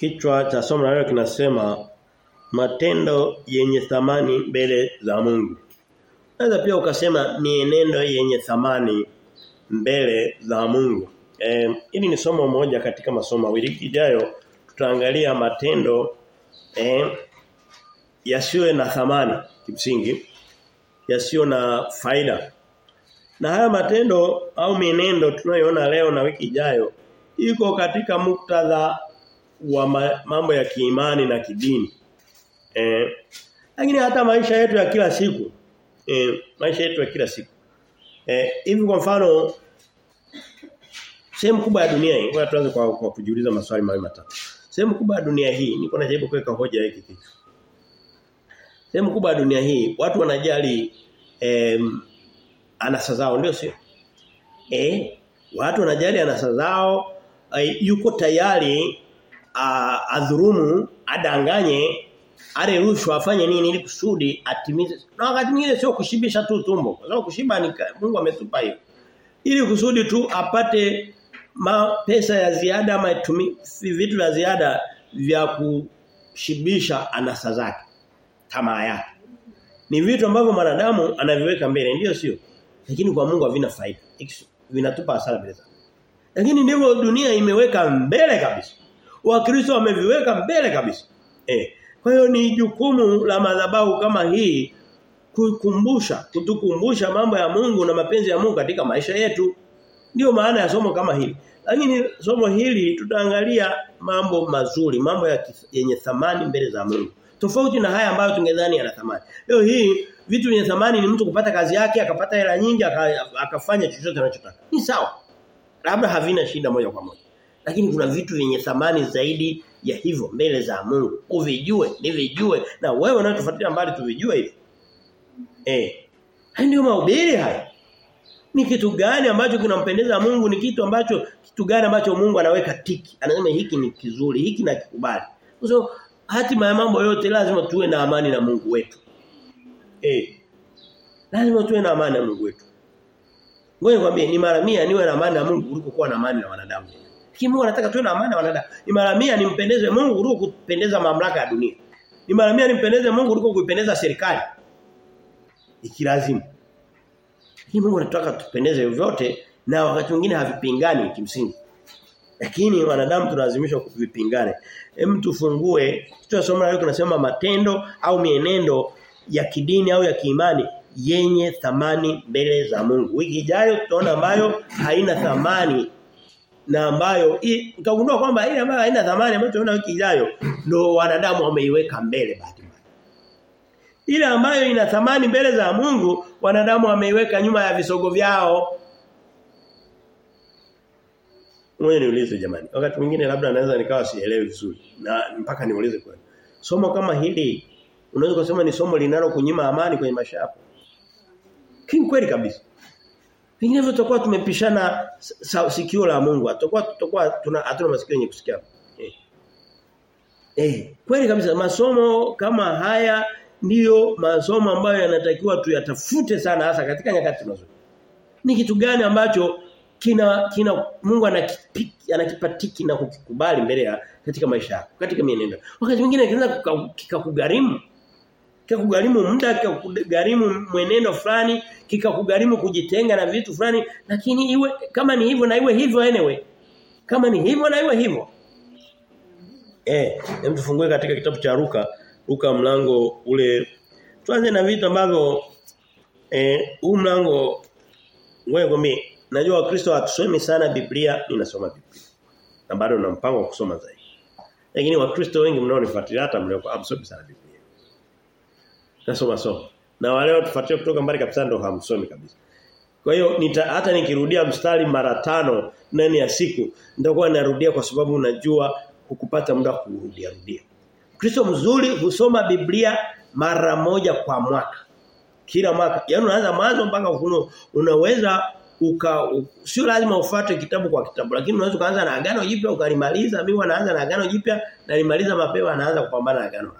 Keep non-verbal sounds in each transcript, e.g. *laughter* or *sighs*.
Kichwa cha somo la leo kinasema matendo yenye thamani mbele za Mungu. Naweza pia ukasema mienendo yenye thamani mbele za Mungu. Eh, hili ni somo moja katika masomo mawili ijayo tutaangalia matendo eh, yasiyo na thamani kimsingi yasiyo na faida. Na haya matendo au mienendo tunayoona leo na wiki ijayo iko katika muktadha wa ma, mambo ya kiimani na kidini. Eh, lakini hata maisha yetu ya kila siku eh, maisha yetu ya kila siku. Eh, hivi kwa mfano sehemu kubwa ya dunia hii, ngoja tuanze kwa, kwa kujiuliza maswali mawili matatu. Sehemu kubwa ya dunia hii, niko najaribu kuweka hoja hiki kitu. Sehemu kubwa ya dunia hii, watu wanajali eh, anasa zao ndio sio? Eh, watu wanajali anasa zao, uh, yuko tayari adhurumu, adanganye, ale rushwa afanye nini ili kusudi atimize. Na wakati mwingine sio kushibisha tu tumbo. Kwa sababu kushiba ni Mungu ametupa hiyo. Ili kusudi tu apate ma, pesa ya ziada ama vitu vya ziada vya kushibisha anasa zake. Tamaa yake. Ni vitu ambavyo mwanadamu anaviweka mbele, ndio sio? Lakini kwa Mungu havina faida. Vinatupa hasara zake. Lakini ndivyo dunia imeweka mbele kabisa. Wakristo wameviweka mbele kabisa. Eh. Kwa hiyo ni jukumu la madhabahu kama hii kukumbusha, kutukumbusha mambo ya Mungu na mapenzi ya Mungu katika maisha yetu. ndio maana ya somo kama hili. Lakini somo hili tutaangalia mambo mazuri, mambo ya yenye thamani mbele za Mungu. Tofauti na haya ambayo tungedhani yana thamani. Leo hii vitu vyenye thamani ni mtu kupata kazi yake, akapata hela nyingi, akafanya chochote anachotaka. Ni sawa. Labda havina shida moja kwa moja. Lakini kuna vitu vyenye thamani zaidi ya hivyo mbele za Mungu. Uvijue, nivijue na wewe unayotufuatilia mbali tuvijue hivi. Eh. Hayo ndio mahubiri haya. Ni kitu gani ambacho kinampendeza Mungu? Ni kitu ambacho kitu gani ambacho Mungu anaweka tiki? Anasema hiki ni kizuri, hiki na kikubali. So hatima ya mambo yote lazima tuwe na amani na Mungu wetu. Eh. Lazima tuwe na amani na Mungu wetu. Ngoja nikwambie ni mara 100 niwe na amani na Mungu kuliko kuwa na amani na wanadamu. Mungu anataka tuwe na amani na wanadamu. Ni mara 100 nimpendeze Mungu kuliko kupendeza mamlaka ya dunia. Ni mara 100 nimpendeze Mungu kuliko kuipendeza serikali. Ikilazimu. Lakini Mungu anataka tupendeze vyote na wakati mwingine havipingani kimsingi. Lakini wanadamu tunalazimishwa kuvipingane. Hem tufungue kitu somo leo tunasema matendo au mienendo ya kidini au ya kiimani yenye thamani mbele za Mungu. Wiki ijayo tutaona ambayo haina thamani na ambayo utagundua kwamba ile ambayo haina thamani ambayo tunaona wiki ijayo ndio wanadamu wameiweka mbele bahati mbaya. Ile ambayo ina thamani mbele za Mungu wanadamu wameiweka nyuma ya visogo vyao. Mwenye niulize jamani. Wakati mwingine labda naweza nikawa sielewi vizuri na mpaka niulize kwani. Somo kama hili unaweza kusema ni somo linalo kunyima amani kwenye maisha yako. Kweli kabisa. Vinginevyo tutakuwa tumepishana sikio la Mungu. Tutakuwa tutakuwa tuna hatuna masikio yenye kusikia. Eh. Eh, kweli kabisa masomo kama haya ndiyo masomo ambayo yanatakiwa tuyatafute sana hasa katika nyakati tunazo. Ni kitu gani ambacho kina kina Mungu anakipatiki na kukikubali mbele ya katika maisha yako, katika mienendo. Wakati mwingine kinaweza kikakugharimu kikakugharimu muda kikakugharimu mwenendo fulani kikakugharimu kujitenga na vitu fulani lakini iwe kama ni hivyo na iwe hivyo anyway. Kama ni hivyo na iwe hivyo. Eh hem tufungue katika kitabu cha Luka Luka mlango ule tuanze na vitu ambavyo eh huu mlango wewe kwambie najua wakristo hatusomi sana Biblia ninasoma Biblia na bado na mpango wa kusoma zaidi. Lakini wakristo wengi mnaonifuatilia hata mlio absorb sana Biblia nasoma soma. Na wale watufuatia kutoka mbali kabisa ndo hamsomi kabisa. Kwa hiyo nita, hata nikirudia mstari mara tano ndani ya siku nitakuwa narudia kwa sababu unajua hukupata muda kurudia rudia. Kristo mzuri husoma Biblia mara moja kwa mwaka. Kila mwaka. Yaani unaanza mwanzo mpaka ufunuo. Unaweza uka sio lazima ufuate kitabu kwa kitabu lakini unaweza kuanza na agano jipya ukalimaliza mimi naanza na agano jipya na nimaliza mapema naanza kupambana na agano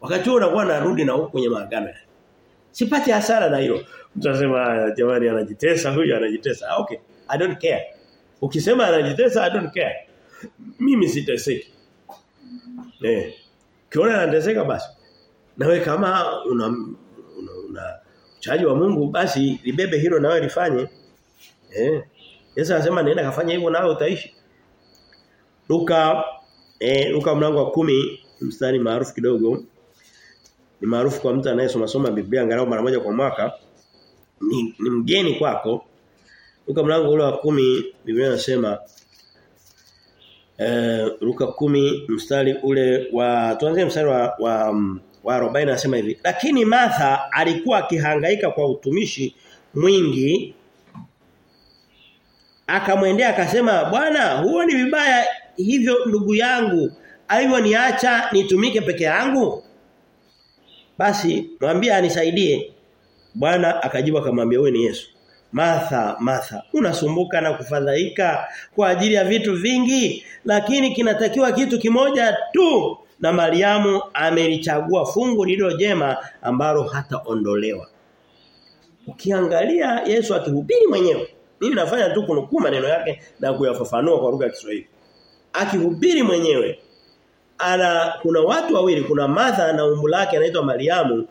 Wakati huo unakuwa narudi na huko kwenye maagano. Sipati hasara na hilo. Mtasema jamani anajitesa huyu anajitesa. Okay, I don't care. Ukisema anajitesa I don't care. Mimi siteseki. Eh. Kiona anateseka basi. Nawe kama una una, una chaji wa Mungu basi libebe hilo nawe lifanye. Eh. Yesu anasema nenda kafanya hivyo nawe utaishi. Luka eh Luka mlango wa kumi mstari maarufu kidogo. Ni maarufu kwa mtu anayesoma soma Biblia angalau mara moja kwa mwaka. Ni, ni mgeni kwako. Luka mlango ule wa kumi Biblia inasema eh Luka kumi mstari ule wa tuanze mstari wa wa, wa 40 anasema hivi. Lakini Martha alikuwa akihangaika kwa utumishi mwingi akamwendea akasema bwana huo ni vibaya hivyo ndugu yangu hivyo niacha nitumike peke yangu basi mwambie anisaidie. Bwana akajibu akamwambia wewe ni Yesu. Martha Martha unasumbuka na kufadhaika kwa ajili ya vitu vingi lakini kinatakiwa kitu kimoja tu. Na Mariamu amelichagua fungu lililo jema ambalo hataondolewa. Ukiangalia Yesu akihubiri mwenyewe mimi nafanya tu kunukuu maneno yake na kuyafafanua kwa lugha ya Kiswahili. Akihubiri mwenyewe ana kuna watu wawili kuna Martha na umbu lake anaitwa Mariamu.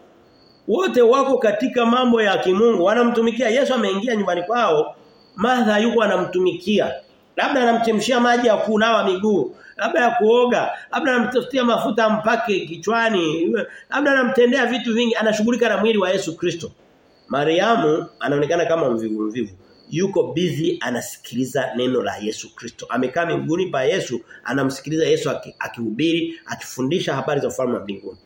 Wote wako katika mambo ya kimungu. Wanamtumikia Yesu ameingia nyumbani kwao. Martha yuko anamtumikia. Labda anamchemshia maji ya kunawa miguu labda ya kuoga labda anamtafutia mafuta mpake kichwani labda anamtendea vitu vingi anashughulika na mwili wa Yesu Kristo. Mariamu anaonekana kama mvivu mvivu yuko busy anasikiliza neno la Yesu Kristo. Amekaa miguuni pa Yesu, anamsikiliza Yesu akihubiri, akifundisha habari za ufalme wa mbinguni.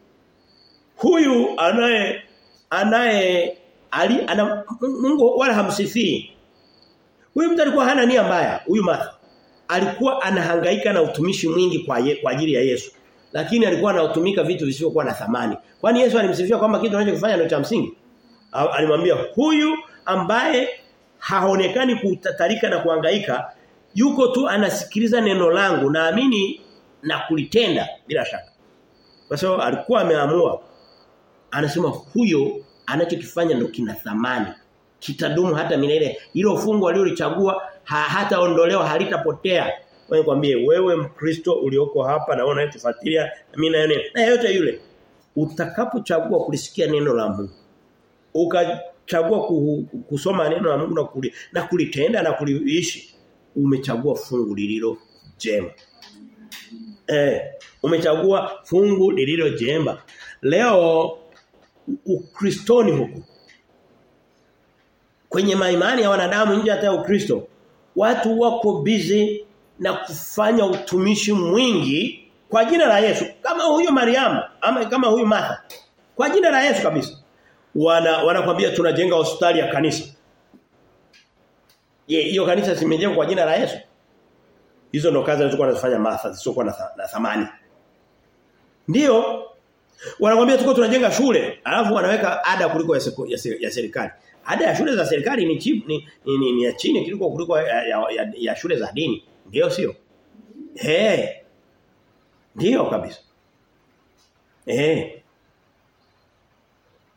Huyu anaye anaye ali ana, Mungu wala hamsifii. Huyu mtu alikuwa hana nia mbaya, huyu Martha. Alikuwa anahangaika na utumishi mwingi kwa ye, kwa ajili ya Yesu. Lakini alikuwa anatumika vitu visivyokuwa na thamani. Kwani Yesu alimsifia kwamba kitu anachokifanya ndio cha msingi? Alimwambia huyu ambaye haonekani kutatarika na kuangaika yuko tu anasikiliza neno langu naamini na kulitenda bila shaka. Kwa sababu alikuwa ameamua anasema huyo anachokifanya ndo kina thamani kitadumu hata milele. Hilo fungu alilolichagua ha, hataondolewa halitapotea. Wewe kwambie wewe mkristo ulioko hapa na unayetufuatilia mimi na na yote yule utakapochagua kulisikia neno la Mungu chagua kusoma neno la Mungu na kuli, na kulitenda na kuliishi umechagua fungu lililo jema. Eh, umechagua fungu lililo jema. Leo ukristoni huku kwenye maimani ya wanadamu nje hata ya Ukristo watu wako busy na kufanya utumishi mwingi kwa jina la Yesu kama huyo Mariamu ama kama huyu Martha kwa jina la Yesu kabisa wana wanakwambia tunajenga hospitali ya kanisa. Je, hiyo kanisa zimejengwa kwa jina la Yesu? Hizo ndo kazi zilizokuwa anazifanya Martha zisizokuwa na, thamani. Ndio. Wanakwambia tuko tunajenga shule, alafu wanaweka ada kuliko ya, serikali. Ada ya shule za serikali ni chip, ni, ni, ni, ni ya chini kuliko kuliko ya, ya, ya, ya shule za dini. Ndio sio? Eh. Hey. Ndio kabisa. Eh.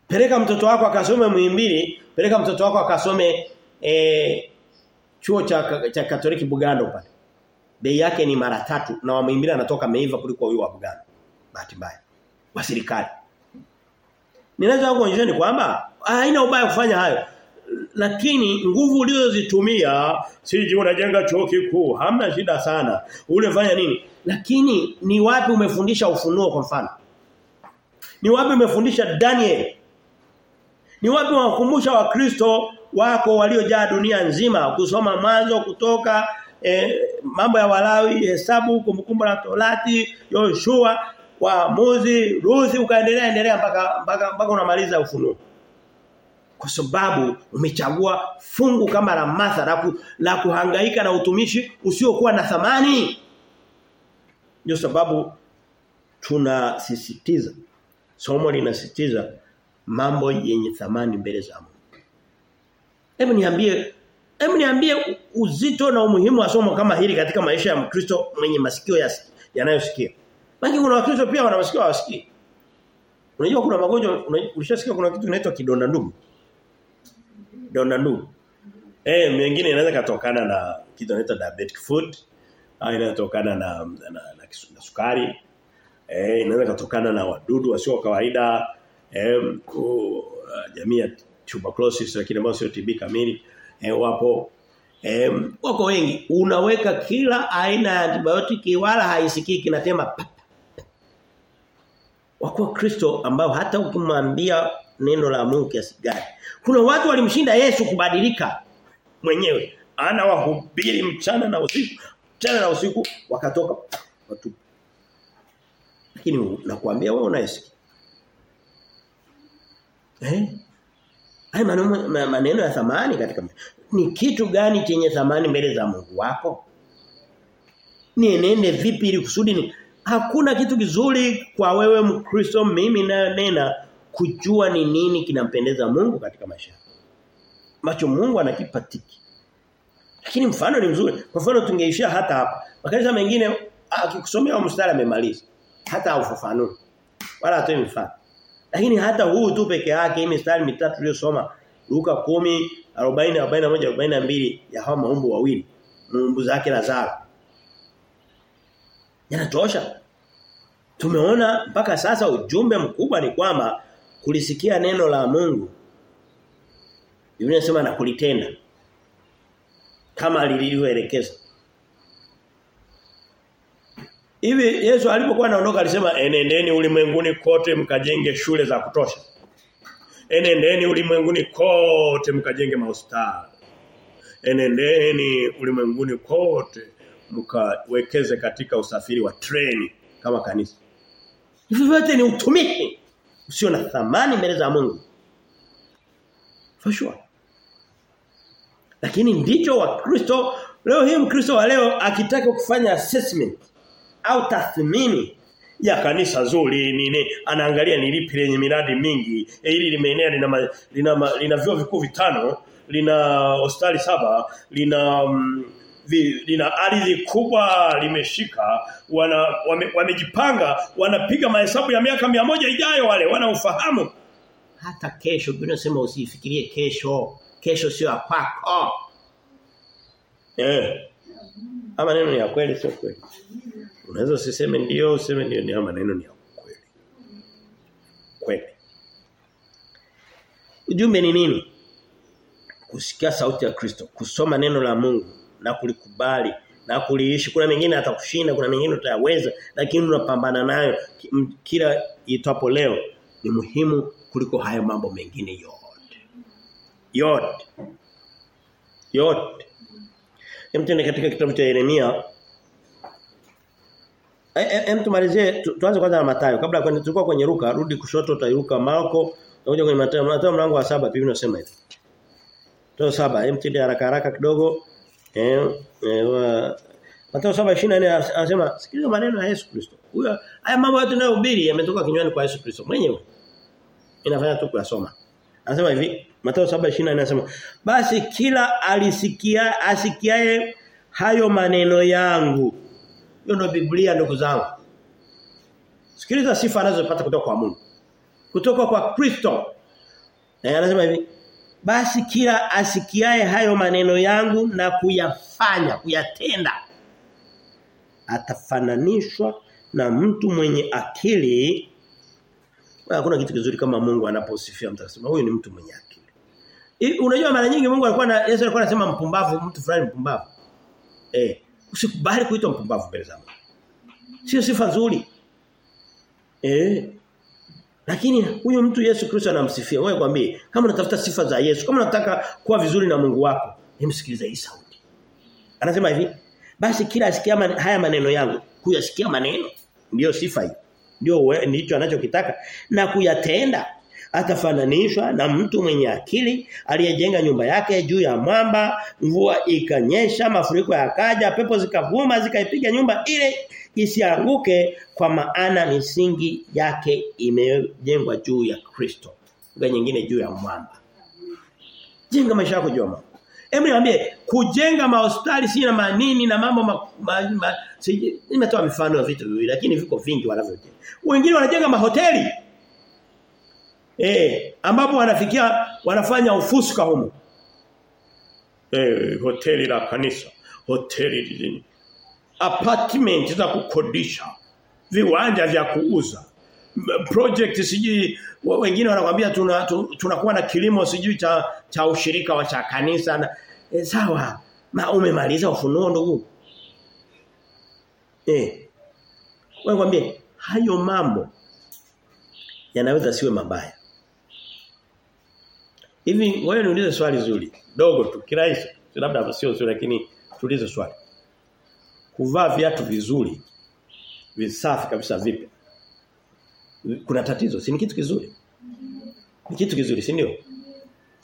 Peleka mtoto wako akasome Muhimbili, peleka mtoto wako akasome e, chuo cha cha Katoliki Bugando pale. Bei yake ni mara tatu na wa Muhimbili anatoka meiva kuliko huyo wa Bugando. Bahati mbaya. Wa serikali. Ninaweza kuonyesha ni kwamba haina ubaya kufanya hayo. Lakini nguvu ulizozitumia siji unajenga chuo kikuu, hamna shida sana. Ule fanya nini? Lakini ni wapi umefundisha ufunuo kwa mfano? Ni wapi umefundisha Daniel? Ni wapi wakumbusha wakristo wako waliojaa dunia nzima kusoma mwanzo kutoka eh, mambo ya Walawi, hesabu, kumbukumbu la Torati, Yoshua, Waamuzi, Ruthi ukaendelea endelea mpaka mpaka mpaka unamaliza ufunuo. Kwa sababu umechagua fungu kama la Martha la, ku, la kuhangaika na utumishi usiokuwa na thamani. Ndio sababu tunasisitiza somo linasisitiza mambo yenye thamani mbele za Mungu. Hebu niambie hebu niambie uzito na umuhimu wa somo kama hili katika maisha ya Mkristo mwenye masikio yanayosikia. Baki kuna Wakristo pia wana masikio hawasikii. Unajua kuna magonjwa ulishasikia kuna kitu kinaitwa kidonda ndugu. Donda ndugu. Eh mengine inaweza katokana na kitu kinaitwa diabetic foot au inatokana na, na, na, na sukari Eh inaweza kutokana na wadudu wasio kawaida eh uh, jamii ya tuberculosis lakini ambao sio TB kamili eh wapo. Eh wako wengi. Unaweka kila aina ya antibiotiki wala haisikii kinatema wako Kristo ambao hata ukimwambia neno la Mungu kiasi gani kuna watu walimshinda Yesu kubadilika mwenyewe. Ana wahubiri mchana na usiku mchana na usiku wakatoka. Watu lakini nakwambia wewe unayesikia eh Haya maneno, maneno ya thamani katika ni kitu gani chenye thamani mbele za Mungu wako? Nienende vipi ili kusudi ni hakuna kitu kizuri kwa wewe Mkristo mimi na nena kujua ni nini kinampendeza Mungu katika maisha. Macho Mungu anakipatiki. Lakini mfano ni mzuri. Kwa mfano tungeishia hata hapa. Makanisa mengine akikusomea mstari amemaliza. Hata haufafanui. Wala hatoi mfano. Lakini hata huu tu peke yake hii mistari mitatu tuliyosoma Luka 10 40 41 42 ya hawa maumbu wawili. Muumbu zake Lazaro. Yanatosha. Tumeona mpaka sasa ujumbe mkubwa ni kwamba kulisikia neno la Mungu. Biblia inasema na kulitenda. Kama lilivyoelekeza Hivi Yesu alipokuwa anaondoka alisema enendeni ulimwenguni kote mkajenge shule za kutosha. Enendeni ulimwenguni kote mkajenge mahospitali. Enendeni ulimwenguni kote mkawekeze katika usafiri wa treni kama kanisa. Hivi vyote ni utumiki usio na thamani mbele za Mungu. For sure. Lakini ndicho wa Kristo leo hii Mkristo wa leo akitaka kufanya assessment au tathmini ya kanisa zuri nini? Anaangalia ni lipi lenye miradi mingi. E, hili limeenea lina ma, lina, ma, lina vyuo vikuu vitano lina hospitali saba lina um, vi, lina ardhi kubwa limeshika wana wamejipanga wame, wamejipanga wanapiga mahesabu ya miaka mia moja ijayo wale wanaufahamu hata kesho Biblia inasema usifikirie kesho. Kesho sio kwako. Eh. Ama neno ni ya kweli sio kweli Unaweza usiseme ndio, useme ndio ni maneno ni ya kweli. Kweli. Ujumbe ni nini? Kusikia sauti ya Kristo, kusoma neno la Mungu na kulikubali na kuliishi. Kuna mengine atakushinda, kuna mengine utayaweza, lakini unapambana nayo kila itapo leo ni muhimu kuliko hayo mambo mengine yote. Yote. Yote. Hem katika kitabu cha Yeremia Hem tumalizie tuanze kwanza na Mathayo. Kabla kwenda tulikuwa kwenye ruka rudi kushoto utairuka Marko, utakuja kwenye Mathayo. Mathayo mlango wa saba Biblia inasema hivi. Mathayo saba hem tende haraka haraka kidogo. Eh, eh Mathayo 7:24 anasema sikiliza maneno ya Yesu Kristo. Huyo haya mambo yote tunayohubiri yametoka kinywani kwa Yesu Kristo mwenyewe. Inafanya tu kuyasoma. Anasema hivi, Mathayo 7:24 anasema, "Basi kila alisikia asikiaye hayo maneno yangu hiyo ndio Biblia ndugu zangu. Sikiliza sifa anazopata kutoka kwa Mungu. Kutoka kwa Kristo. Na anasema hivi, basi kila asikiae hayo maneno yangu na kuyafanya, kuyatenda atafananishwa na mtu mwenye akili. Hakuna kitu kizuri kama Mungu anaposifia mtu akasema huyu ni mtu mwenye akili. I, unajua mara nyingi Mungu alikuwa na Yesu alikuwa anasema mpumbavu, mtu fulani mpumbavu. Eh, usikubali kuitwa mpumbavu mbele za Mungu. Sio sifa nzuri. Eh. Lakini huyo mtu Yesu Kristo anamsifia. Wewe kwambie kama unatafuta sifa za Yesu, kama unataka kuwa vizuri na Mungu wako, nimsikilize hii sauti. Anasema hivi, basi kila asikia man, haya maneno yangu, kuyasikia maneno ndio sifa hii. Ndio ndicho anachokitaka na kuyatenda atafananishwa na mtu mwenye akili aliyejenga nyumba yake juu ya mwamba. Mvua ikanyesha mafuriko yakaja pepo zikavuma zikaipiga nyumba ile isianguke kwa maana misingi yake imejengwa juu ya Kristo lugha nyingine juu ya mwamba. Jenga maisha yako juu ya mwamba. Hebu niambie kujenga mahospitali si na manini na mambo ma, ma, ma, nimetoa mifano ya vitu viwili lakini viko vingi wanavyojenga. Wengine wanajenga mahoteli Eh, ambapo wanafikia wanafanya ufuska humo. Eh, hoteli la kanisa, hoteli lini. Apartment za kukodisha. viwanja vya kuuza project sijui wengine wanakuambia tuna tunakuwa na kilimo sijui cha cha ushirika wa cha kanisa na e, sawa ma umemaliza ufunuo ndugu eh wewe kwambie hayo mambo yanaweza siwe mabaya hivi wewe niulize swali zuri. Dogo tu kirahisi. Labda sio sio lakini tuulize swali. Kuvaa viatu vizuri visafi kabisa vipi? Kuna tatizo si ni kitu kizuri? Ni kitu kizuri si ndio?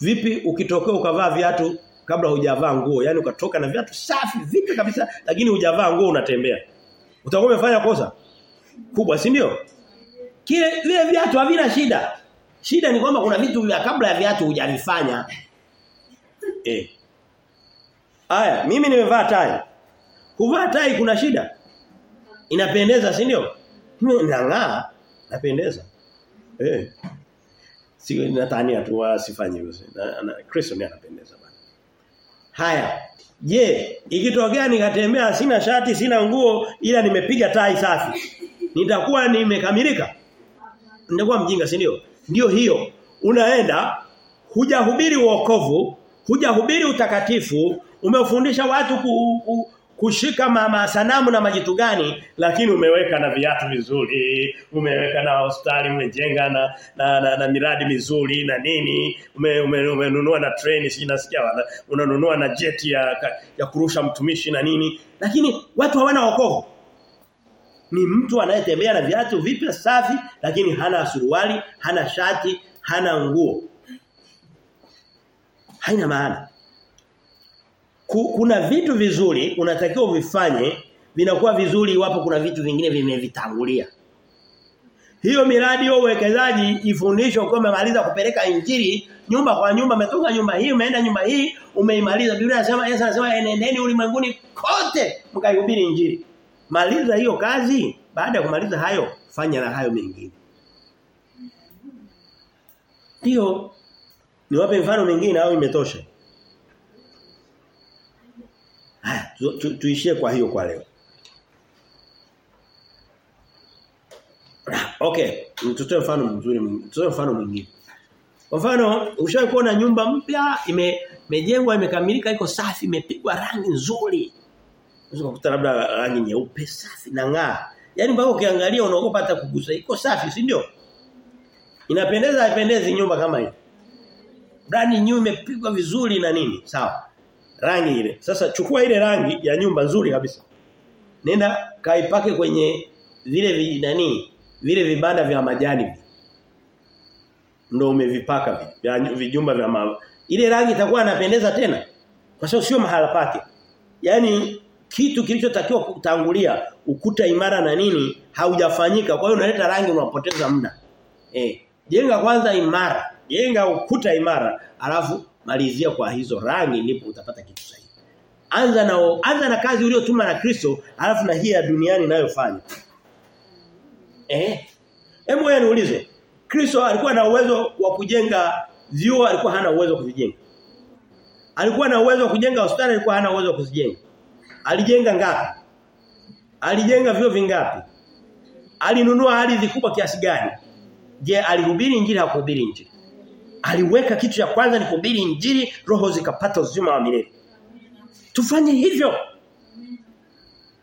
Vipi ukitokea ukavaa viatu kabla hujavaa nguo? Yani ukatoka na viatu safi vipi kabisa lakini hujavaa nguo unatembea. Utakuwa umefanya kosa kubwa si ndio? Kile vile viatu havina shida shida ni kwamba kuna vitu vya kabla ya viatu hujavifanya eh Aya, mimi nimevaa tai. Kuvaa tai kuna shida. Inapendeza, si ndio? Inang'aa, napendeza. Eh. Sio natania tu wasifanye hivyo. Kristo ndiye anapendeza bana. Haya. Je, ikitokea nikatembea sina shati, sina nguo ila nimepiga tai safi. Nitakuwa nimekamilika? Nitakuwa mjinga, si ndio? Ndio hiyo. Unaenda hujahubiri uokovu hujahubiri utakatifu, umefundisha watu ku, ku, kushika mama sanamu na majitu gani lakini umeweka na viatu vizuri umeweka na hospitali umejenga na na, na, na miradi mizuri na nini ume, ume, umenunua na treni si nasikia unanunua na jeti ya ya kurusha mtumishi na nini lakini watu hawana wokovu ni mtu anayetembea na viatu vipya safi lakini hana suruali hana shati hana nguo haina maana kuna vitu vizuri unatakiwa uvifanye vinakuwa vizuri iwapo kuna vitu vingine vimevitangulia. Hiyo miradi ya uwekezaji ifundishwe kwa umemaliza kupeleka injili nyumba kwa nyumba umetoka nyumba hii umeenda nyumba hii umeimaliza Biblia inasema Yesu anasema enendeni ulimwenguni kote mkaihubiri injili. Maliza hiyo kazi baada ya kumaliza hayo fanya na hayo mengine. Hiyo niwape mfano mwingine au imetosha? Tu, tu, tuishie kwa hiyo kwa leo. Okay, tutoe mfano mzuri. Tutoe mfano mwingine. Kwa mfano, ushawahi kuona nyumba mpya ime imejengwa imekamilika iko safi imepigwa rangi nzuri. Unaweza kukuta labda rangi nyeupe safi na ng'aa. Yaani mpaka ukiangalia unaogopa hata kugusa. Iko safi, si ndio? Inapendeza haipendezi nyumba kama hii. Ndani nyumba imepigwa vizuri na nini? Sawa rangi ile. Sasa chukua ile rangi ya nyumba nzuri kabisa. Nenda kaipake kwenye vile vi, nani? Vile vibanda vya majani. Ndio umevipaka vya Vijumba vya mama. Ile rangi itakuwa inapendeza tena. Kwa sababu sio mahala pake. Yaani kitu kilichotakiwa kutangulia ukuta imara na nini haujafanyika. Kwa hiyo unaleta rangi unapoteza muda. Eh, jenga kwanza imara. Jenga ukuta imara, alafu malizia kwa hizo rangi ndipo utapata kitu sahihi. Anza na anza na kazi uliyotuma na Kristo, alafu na hii ya duniani inayofanya. Eh? Hebu wewe niulize. Kristo alikuwa na uwezo wa kujenga vyuo, alikuwa hana uwezo wa kuvijenga. Alikuwa na uwezo wa kujenga hospitali, alikuwa hana uwezo wa kuzijenga. Alijenga ngapi? Alijenga vyo vingapi? Alinunua ardhi kubwa kiasi gani? Je, alihubiri injili au kuhubiri injili? Aliweka kitu cha kwanza ni kuhubiri injili, roho zikapata uzima wa milele. Tufanye hivyo.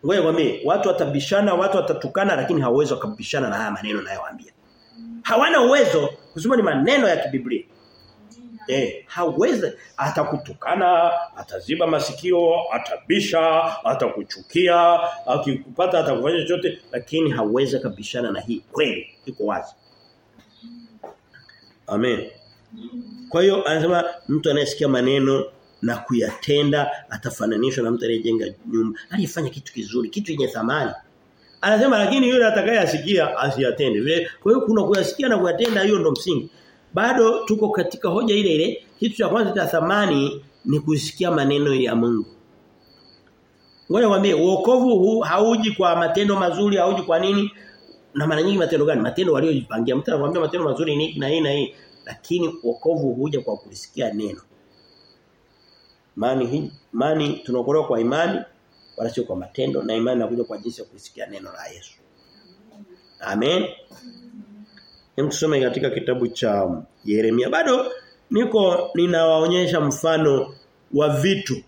Ngoja kwambie, watu watabishana, watu watatukana lakini hawawezi wakabishana na haya maneno nayowaambia. Hawana uwezo kusema ni maneno ya kibiblia. Eh, hawezi atakutukana, ataziba masikio, atabisha, atakuchukia, akikupata atakufanya chochote lakini hawezi kabishana na hii kweli. Iko wazi. Amen. Kwa hiyo anasema mtu anayesikia maneno na kuyatenda atafananishwa na mtu aliyejenga nyumba, aliyefanya kitu kizuri, kitu yenye thamani. Anasema lakini yule atakayesikia asiyatende. Kwa hiyo kuna kuyasikia na kuyatenda hiyo ndo msingi. Bado tuko katika hoja ile ile, kitu cha kwanza cha thamani ni kusikia maneno ya Mungu. Ngoja nikwambie wokovu huu hauji kwa matendo mazuri, hauji kwa nini? Na mara nyingi matendo gani? Matendo waliojipangia. Mtu anakuambia matendo mazuri ni na hii na hii. Lakini wokovu huja kwa kulisikia neno. Imani hii, imani tunaokolewa kwa imani wala sio kwa matendo na imani inakuja kwa jinsi ya kusikia neno la Yesu. Amen. Hem tusome katika kitabu cha Yeremia. Bado niko ninawaonyesha mfano wa vitu.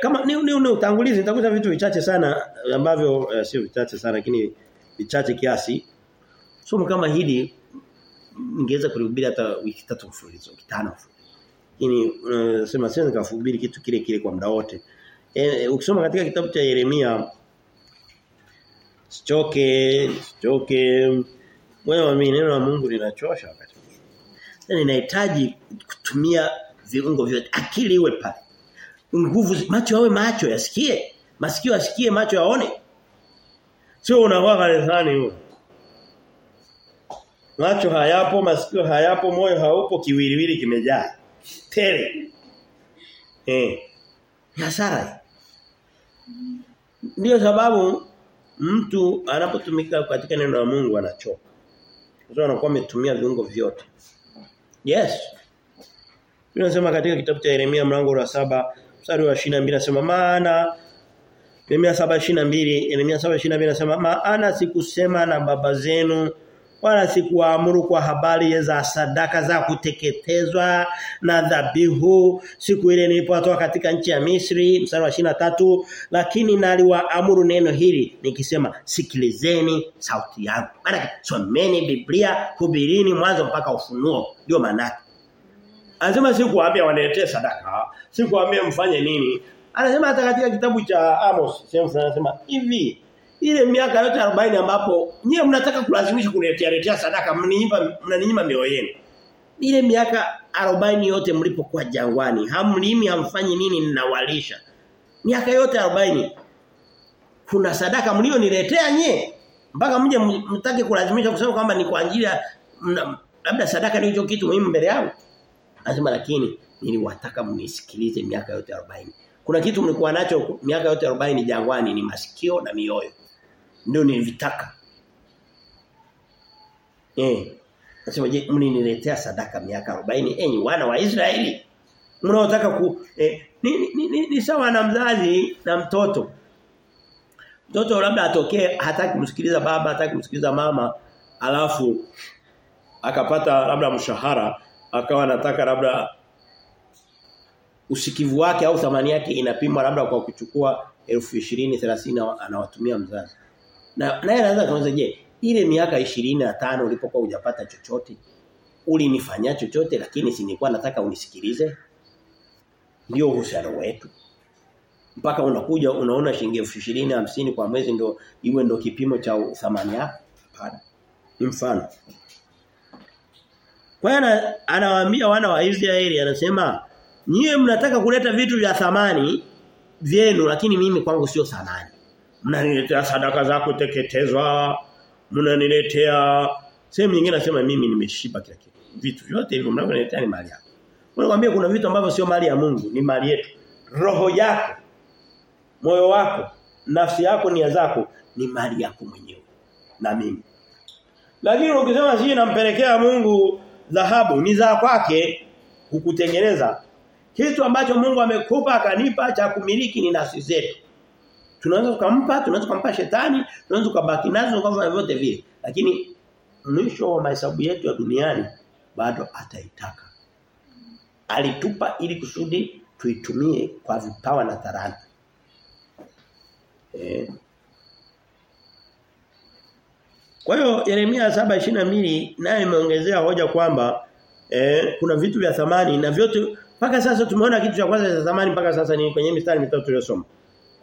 Kama ni, ni, ni utangulizi nitakuta vitu vichache sana ambavyo eh, sio vichache sana lakini vichache kiasi. Somo kama hili ningeweza kulihubiri hata wiki tatu mfululizo, wiki tano. Lakini uh, sema nikahubiri kitu kile kile kwa muda wote. E, ukisoma katika kitabu cha Yeremia sichoke, sichoke. Wewe neno la Mungu linachosha wakati mwingine. Sasa ninahitaji kutumia viungo vyote. Akili iwe pale. Nguvu macho yawe macho yasikie, masikio yasikie, macho yaone. Sio unakuwa kanisani huko. Macho hayapo, masikio hayapo, moyo haupo, kiwiliwili kimejaa. Tele. Eh. Hasara. Ndio sababu mtu anapotumika katika neno la Mungu anachoka. Kwa wanakuwa anakuwa ametumia viungo vyote. Yes. inasema katika kitabu cha Yeremia mlango wa saba mstari wa 22 nasema maana Yeremia 7:22 Yeremia 7:22 nasema maana sikusema na baba zenu wala sikuamuru kwa habari za sadaka za kuteketezwa na dhabihu. Siku ile nilipotoka katika nchi ya Misri mstari wa 23 lakini naliwaamuru neno hili nikisema sikilizeni sauti yangu. Maana someni Biblia kubirini mwanzo mpaka ufunuo. Ndio maana Anasema sikuambia waniletee sadaka sikuambia mfanye nini. Anasema hata katika kitabu cha Amos sehemu anasema hivi ile miaka yote 40 ambapo nyie mnataka kulazimisha kuniletea letea sadaka mniimba mnaninyima mioyo yenu. Ile miaka 40 yote mlipokuwa jangwani, hamlimi hamfanyi nini ninawalisha. Miaka yote 40 kuna sadaka mlioniletea nyie mpaka mje mtake kulazimisha kusema kwamba ni kwa ajili ya labda sadaka ni hicho kitu muhimu mbele yangu. Lazima lakini niliwataka mnisikilize miaka yote 40. Kuna kitu mlikuwa nacho miaka yote 40 jangwani ni masikio na mioyo ndio nilivitaka. Eh. Nasema je, mniniletea sadaka miaka 40 enyi wana wa Israeli? Mnaotaka ku eh, ni, ni, ni, ni sawa na mzazi na mtoto. Mtoto labda atokee hataki kumsikiliza baba, hataki kumsikiliza mama, alafu akapata labda mshahara, akawa anataka labda usikivu wake au thamani yake inapimwa labda kwa kuchukua elfu ishirini 30 anawatumia mzazi. Na naye anaweza kuanza je, ile miaka 25 ulipokuwa hujapata chochote ulinifanyia chochote lakini si nilikuwa nataka unisikilize? Ndio uhusiano wetu. Mpaka unakuja unaona shilingi 20 50 kwa mwezi ndio iwe ndio kipimo cha thamani yako. Hapana. Ni mfano. Kwa hiyo anawaambia wana wa Israeli anasema nyie mnataka kuleta vitu vya thamani vyenu lakini mimi kwangu sio thamani mnaniletea sadaka za kuteketezwa. Mnaniletea sehemu nyingine nasema mimi nimeshiba kila kitu. Vitu vyote hivyo mnavyoniletea ni mali yako. Unakwambia kuna vitu ambavyo sio mali ya Mungu ni mali yetu. Roho yako moyo wako nafsi yako nia zako ni mali yako mwenyewe na mimi. Lakini ukisema sisi nampelekea Mungu dhahabu ni za kwake kukutengeneza. Kitu ambacho Mungu amekupa akanipa cha kumiliki ni nafsi zetu tunaweza tukampa tunaweza kumpa shetani tunaweza kubaki nazo kama vyote vile. Lakini mwisho wa mahesabu yetu ya duniani bado ataitaka. Alitupa ili kusudi tuitumie kwa vipawa na talanta. Eh. Kwa hiyo Yeremia 7:22 naye imeongezea hoja kwamba eh, kuna vitu vya thamani na vyote mpaka sasa tumeona kitu cha kwanza cha thamani paka sasa ni kwenye mistari mitatu tuliyosoma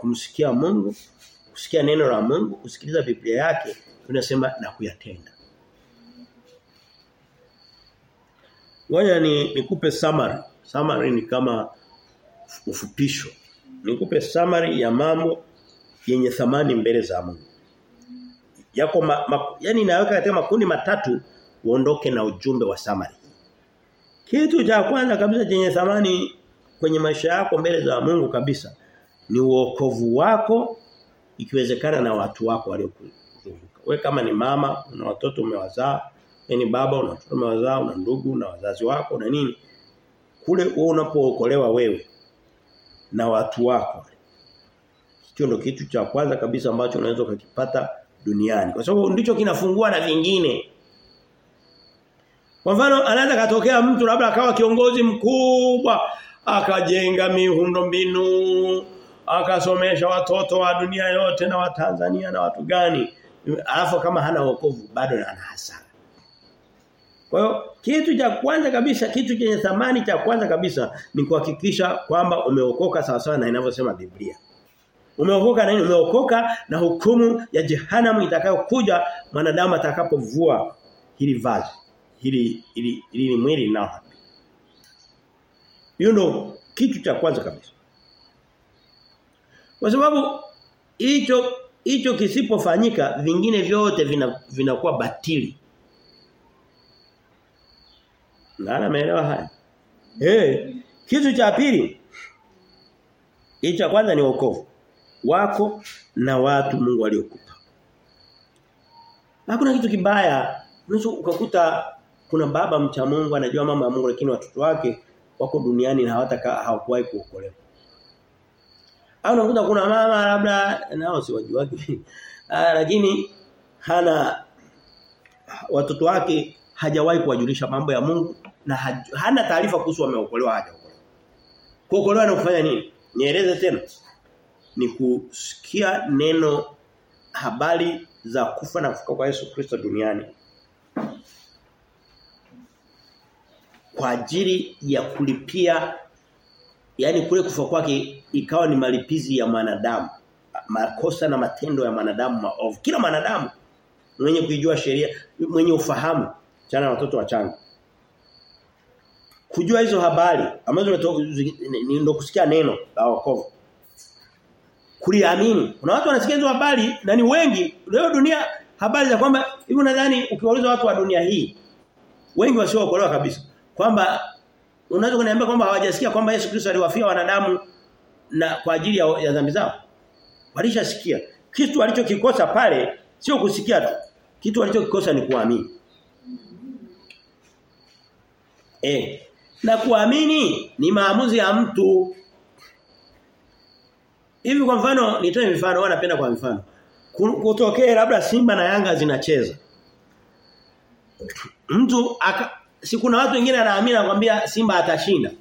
kumsikia Mungu, kusikia neno la Mungu, kusikiliza Biblia yake, tunasema na kuyatenda. Ngoja ni nikupe summary. Summary ni kama ufupisho. Nikupe summary ya mambo yenye thamani mbele za Mungu. Yako ma, ma, yani naweka katika makundi matatu uondoke na ujumbe wa summary. Kitu cha kwanza kabisa chenye thamani kwenye maisha yako mbele za Mungu kabisa ni uokovu wako ikiwezekana na watu wako waliokuzunguka. Wewe kama ni mama una watoto umewazaa, ni baba una watoto umewazaa, una ndugu na wazazi wako na nini? Kule wewe unapookolewa wewe na watu wako. Hicho ndio kitu cha kwanza kabisa ambacho unaweza kukipata duniani. Kwa sababu ndicho kinafungua na vingine. Kwa mfano anaweza katokea mtu labda akawa kiongozi mkubwa akajenga miundo mbinu akasomesha watoto wa dunia yote na Watanzania na watu gani alafu kama hana wokovu bado ana hasara. Kwa hiyo kitu cha kwanza kabisa kitu chenye thamani cha kwanza kabisa ni kuhakikisha kwamba umeokoka sawa sawa na inavyosema Biblia. Umeokoka na nini? Umeokoka na hukumu ya jehanamu itakayokuja mwanadamu atakapovua hili vazi. Hili hili hili mwili nao. Hiyo ndio kitu cha kwanza kabisa. Kwa sababu hicho hicho kisipofanyika vingine vyote vinakuwa vina batili. Ngana ameelewa haya. Eh, kitu cha pili hicho cha kwanza ni wokovu wako na watu Mungu aliokupa. Hakuna kitu kibaya. Unaweza ukakuta kuna baba mcha Mungu anajua mama ya Mungu lakini watoto wake wako duniani na hawataka hawakuwahi kuokolewa. Au unakuta kuna mama labda nao si wajua wake. *laughs* lakini hana watoto wake hajawahi kuwajulisha mambo ya Mungu na hana taarifa kuhusu wameokolewa hajaokolewa. Kuokolewa na kufanya nini? Nieleze tena. Ni kusikia neno habari za kufa na kufuka kwa Yesu Kristo duniani. Kwa ajili ya kulipia yani kule kufa kwake ikawa ni malipizi ya mwanadamu. Makosa na matendo ya mwanadamu maovu. Kila mwanadamu mwenye kujua sheria, mwenye ufahamu chana watoto wachanga. Kujua hizo habari ambazo ndio kusikia neno la wokovu. Kuliamini. Kuna watu wanasikia hizo habari na ni wengi. Leo dunia habari za kwamba hivi nadhani ukiwauliza watu wa dunia hii wengi wasiookolewa kabisa kwamba unaweza kuniambia kwamba hawajasikia kwamba Yesu Kristo aliwafia wanadamu na kwa ajili ya, ya dhambi zao. Walishasikia. Kitu walichokikosa pale sio kusikia tu. Kitu walichokikosa ni kuamini. Eh. Na kuamini ni maamuzi ya mtu. Hivi kwa mfano nitoe mifano wana napenda kwa mifano kutokee labda Simba na Yanga zinacheza. Mtu aka, si kuna watu wengine anaamini anakuambia Simba atashinda.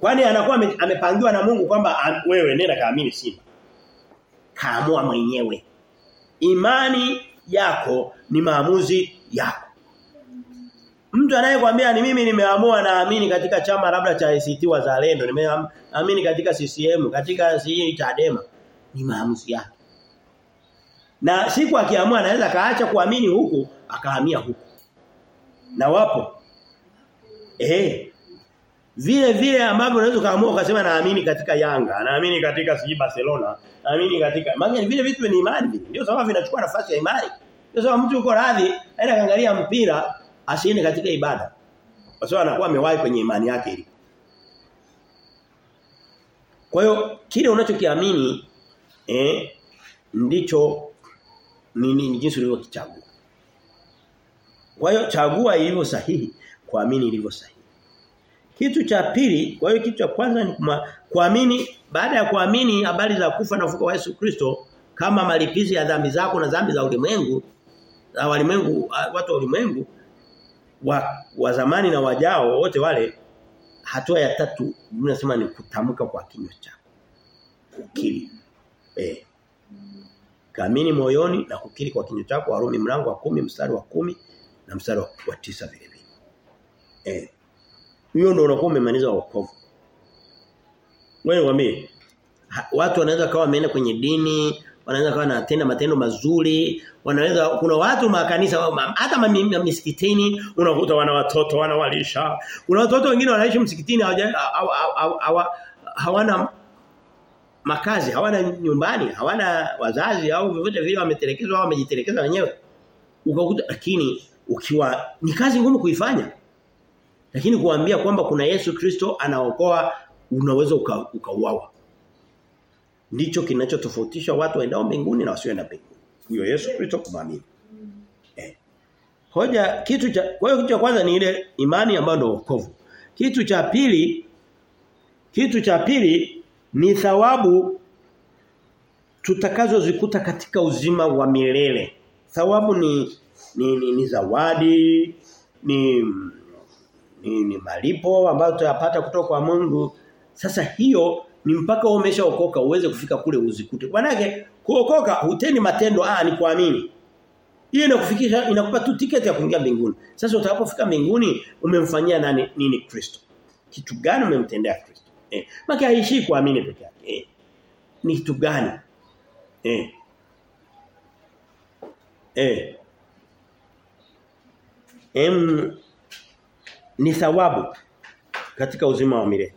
Kwani anakuwa amepangiwa na Mungu kwamba wewe nenda kaamini Simba. Kaamua mwenyewe. Imani yako ni maamuzi yako. Mtu anayekwambia ni mimi nimeamua naamini katika chama labda cha ACT Wazalendo, nimeamini katika CCM, katika CE Chadema ni maamuzi yake. Na siku akiamua anaweza kaacha kuamini huku akahamia huku. Na wapo. Eh. Vile vile ambavyo unaweza kaamua ukasema naamini katika Yanga, naamini katika siji Barcelona, naamini katika maana vile vitu ni imani. Ndio sababu vinachukua nafasi ya imani. Ndio sababu mtu yuko radhi aenda kaangalia mpira asiende katika ibada. Kwa sababu anakuwa amewahi kwenye imani yake ile. Kwa hiyo kile unachokiamini eh ndicho ni, ni, ni jinsi ulivyokichagua. Kwa hiyo chagua ilivyo sahihi, kuamini ilivyo sahihi. Kitu cha pili, kwa hiyo kitu cha kwanza ni kuamini baada ya kuamini habari za kufa na ufufuko wa Yesu Kristo kama malipizi ya dhambi zako na dhambi za ulimwengu za walimwengu watu wa ulimwengu wa, wa zamani na wajao wote wale hatua ya tatu tunasema ni kutamka kwa kinywa chako. Kukiri. Eh. Kaamini moyoni na kukiri kwa kinywa chako Warumi mlango wa kumi mstari wa kumi na mstari wa, wa tisa vile vile. Eh. Hiyo ndio unakuwa umemaliza wokovu. Wewe niambie watu wanaweza kawa wameenda kwenye dini, wanaweza kawa wanatenda matendo mazuri, wanaweza kuna watu makanisa hata misikitini unakuta wana watoto wanawalisha. Kuna watoto wengine wanaishi msikitini hawana makazi, hawana nyumbani, hawana wazazi au vyovyote vile wametelekezwa au wamejitelekeza wenyewe. Ukakuta lakini ukiwa ni kazi ngumu kuifanya. Lakini kuambia kwamba kuna Yesu Kristo anaokoa unaweza ukauawa. Uka Ndicho kinachotofautisha watu waendao mbinguni na wasioenda mbinguni. Huyo Yesu Kristo kumwamini. Eh. Hoja kitu cha kwa hiyo kitu cha kwanza ni ile imani ambayo ndio wokovu. Kitu cha pili kitu cha pili ni thawabu tutakazozikuta katika uzima wa milele. Thawabu ni ni, ni, ni zawadi, ni, ni malipo ambayo tutayapata kutoka kwa Mungu. Sasa hiyo ni mpaka umeshaokoka uweze kufika kule uzikute. Manake kuokoka huteni matendo ah ni kuamini. Hiyo inakufikisha inakupa tu tiketi ya kuingia mbinguni. Sasa utakapofika mbinguni umemfanyia nani nini Kristo? Kitu gani umemtendea Kristo? Eh. Maki haishi kuamini peke yake. Eh. Ni kitu gani? Eh. Eh. Em ni thawabu katika uzima wa milele.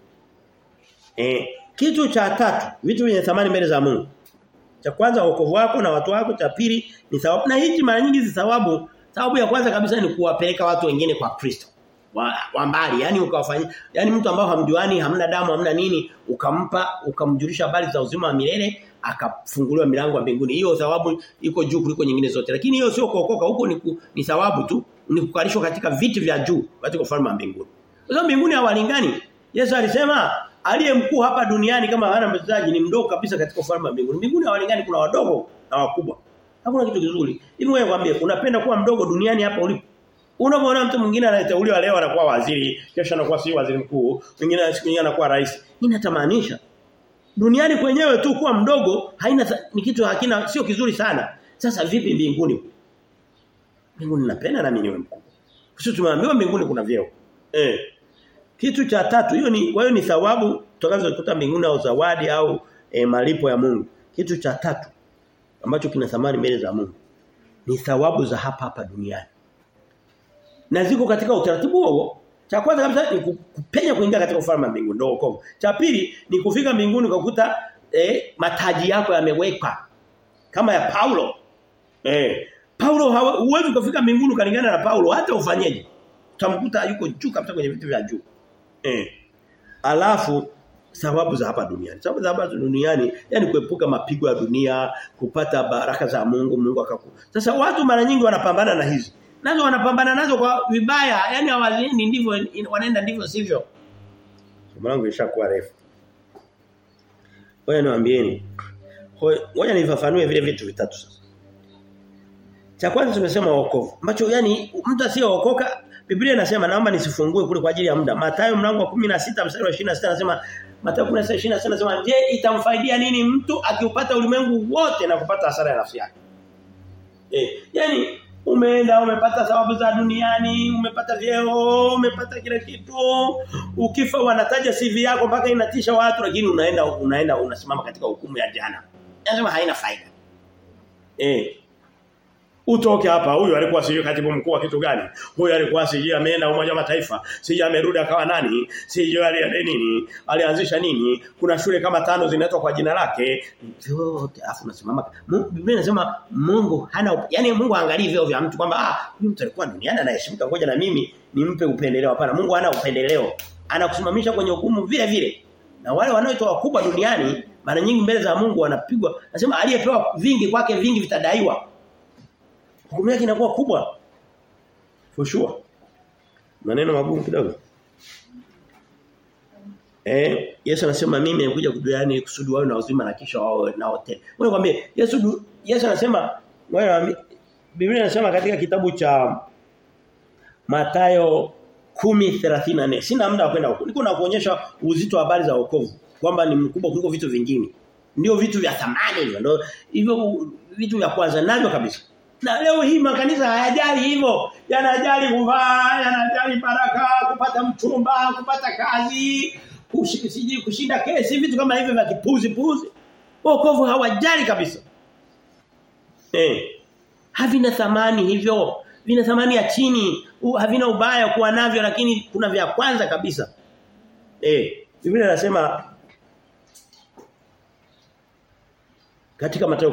Eh, kitu cha tatu, vitu vyenye thamani mbele za Mungu. Cha kwanza wokovu wako na watu wako, cha pili ni thawabu. Na hizi mara nyingi thawabu, thawabu ya kwanza kabisa ni kuwapeleka watu wengine kwa Kristo. Wa, wa mbali, yani ukawafanyia, yani mtu ambao hamjuani, hamna damu, hamna nini, ukampa, ukamjulisha habari za uzima wa milele, akafunguliwa milango ya mbinguni. Hiyo thawabu iko juu kuliko nyingine zote. Lakini hiyo sio kuokoka, huko ni, ku, ni thawabu tu, ni kukalishwa katika viti vya juu katika ufalme wa mbinguni. Kwa sababu mbinguni hawalingani. Yesu alisema aliye mkuu hapa duniani kama hana mchezaji ni mdogo kabisa katika ufalme wa mbinguni. Mbinguni hawalingani kuna wadogo na wakubwa. Hakuna kitu kizuri. Hivi wewe kwambie unapenda kuwa mdogo duniani hapa ulipo. Unapoona mtu mwingine anateuliwa leo anakuwa waziri, kesho anakuwa si waziri mkuu, mwingine siku nyingine anakuwa rais. Inatamaanisha duniani kwenyewe tu kuwa mdogo haina ni kitu hakina sio kizuri sana. Sasa vipi mbinguni? Mbinguni napenda na mimi niwe mkubwa. Sisi tumeambiwa mbinguni kuna vyeo. Eh. Kitu cha tatu hiyo ni kwa hiyo ni thawabu tutakazokuta mbinguni au zawadi au e, malipo ya Mungu. Kitu cha tatu ambacho kina thamani mbele za Mungu ni thawabu za hapa hapa duniani. Na ziko katika utaratibu huo. Cha kwanza kabisa ni kupenya kuingia katika ufalme wa mbinguni ndio wokovu. Cha pili ni kufika mbinguni kukuta eh, mataji yako yamewekwa kama ya Paulo. Eh, Paulo huwezi kufika mbinguni kalingana na Paulo hata ufanyeje. Utamkuta yuko juu kabisa kwenye vitu vya juu. Eh. Alafu sababu za hapa duniani. Sababu za hapa duniani yani kuepuka mapigo ya dunia, kupata baraka za Mungu, Mungu akaku. Sasa watu mara nyingi wanapambana na hizi. Nazo wanapambana nazo kwa vibaya, yani hawazini ndivyo wanaenda ndivyo sivyo. Somo langu lishakuwa refu. Wewe niambieni. Ngoja nifafanue vile vitu vitatu sasa. Cha kwanza tumesema wokovu. Ambacho yani mtu asiyeokoka Biblia inasema naomba nisifungue kule kwa ajili ya muda. Mathayo mlango wa 16 mstari wa 26 anasema Mathayo 16:26 anasema je itamfaidia nini mtu akiupata ulimwengu wote na kupata hasara ya nafsi yake? Eh, yani umeenda umepata sababu za duniani, umepata vyeo, umepata kila kitu. Ukifa wanataja CV yako mpaka inatisha watu lakini unaenda unaenda unasimama katika hukumu ya jana. Anasema haina faida. Eh, Utoke hapa. Huyu alikuwa sijui katibu mkuu wa kitu gani. Huyu alikuwa sijui ameenda umoja wa mataifa. Sijui amerudi akawa nani. Sijui ali nini. Alianzisha nini. Kuna shule kama tano zinaitwa kwa jina lake. Yote afu nasimama mimi nasema Mungu hana yani Mungu angalii vyo vya mtu kwamba ah huyu mtu alikuwa duniani anaheshimika ngoja na mimi nimpe upendeleo. Hapana Mungu hana upendeleo. Anakusimamisha kwenye hukumu vile vile. Na wale wanaoitwa wakubwa duniani mara nyingi mbele za Mungu wanapigwa nasema aliyepewa vingi kwake vingi vitadaiwa hukumu yake inakuwa kubwa. For sure. Maneno magumu kidogo. Eh, Yesu anasema mimi nimekuja duniani kusudi wao na uzima na kisha wao na wote. Wewe kwambie Yesu Yesu anasema wewe Biblia inasema katika kitabu cha Mathayo 10:34. Sina muda wa kwenda huko. Niko nakuonyesha uzito wa habari za wokovu kwamba ni mkubwa kuliko vitu vingine. Ndio vitu vya thamani. Ndio hivyo vitu vya kwanza navyo kabisa. Na leo hii makanisa hayajali hivyo. Yanajali kuvaa, yanajali baraka, kupata mchumba, kupata kazi, kushiji kushinda kesi, vitu kama hivyo vya kipuzi puzi. Wokovu hawajali kabisa. Eh. Havina thamani hivyo. Vina thamani ya chini, havina ubaya kuwa navyo lakini kuna vya kwanza kabisa. Eh, Biblia inasema katika Mathayo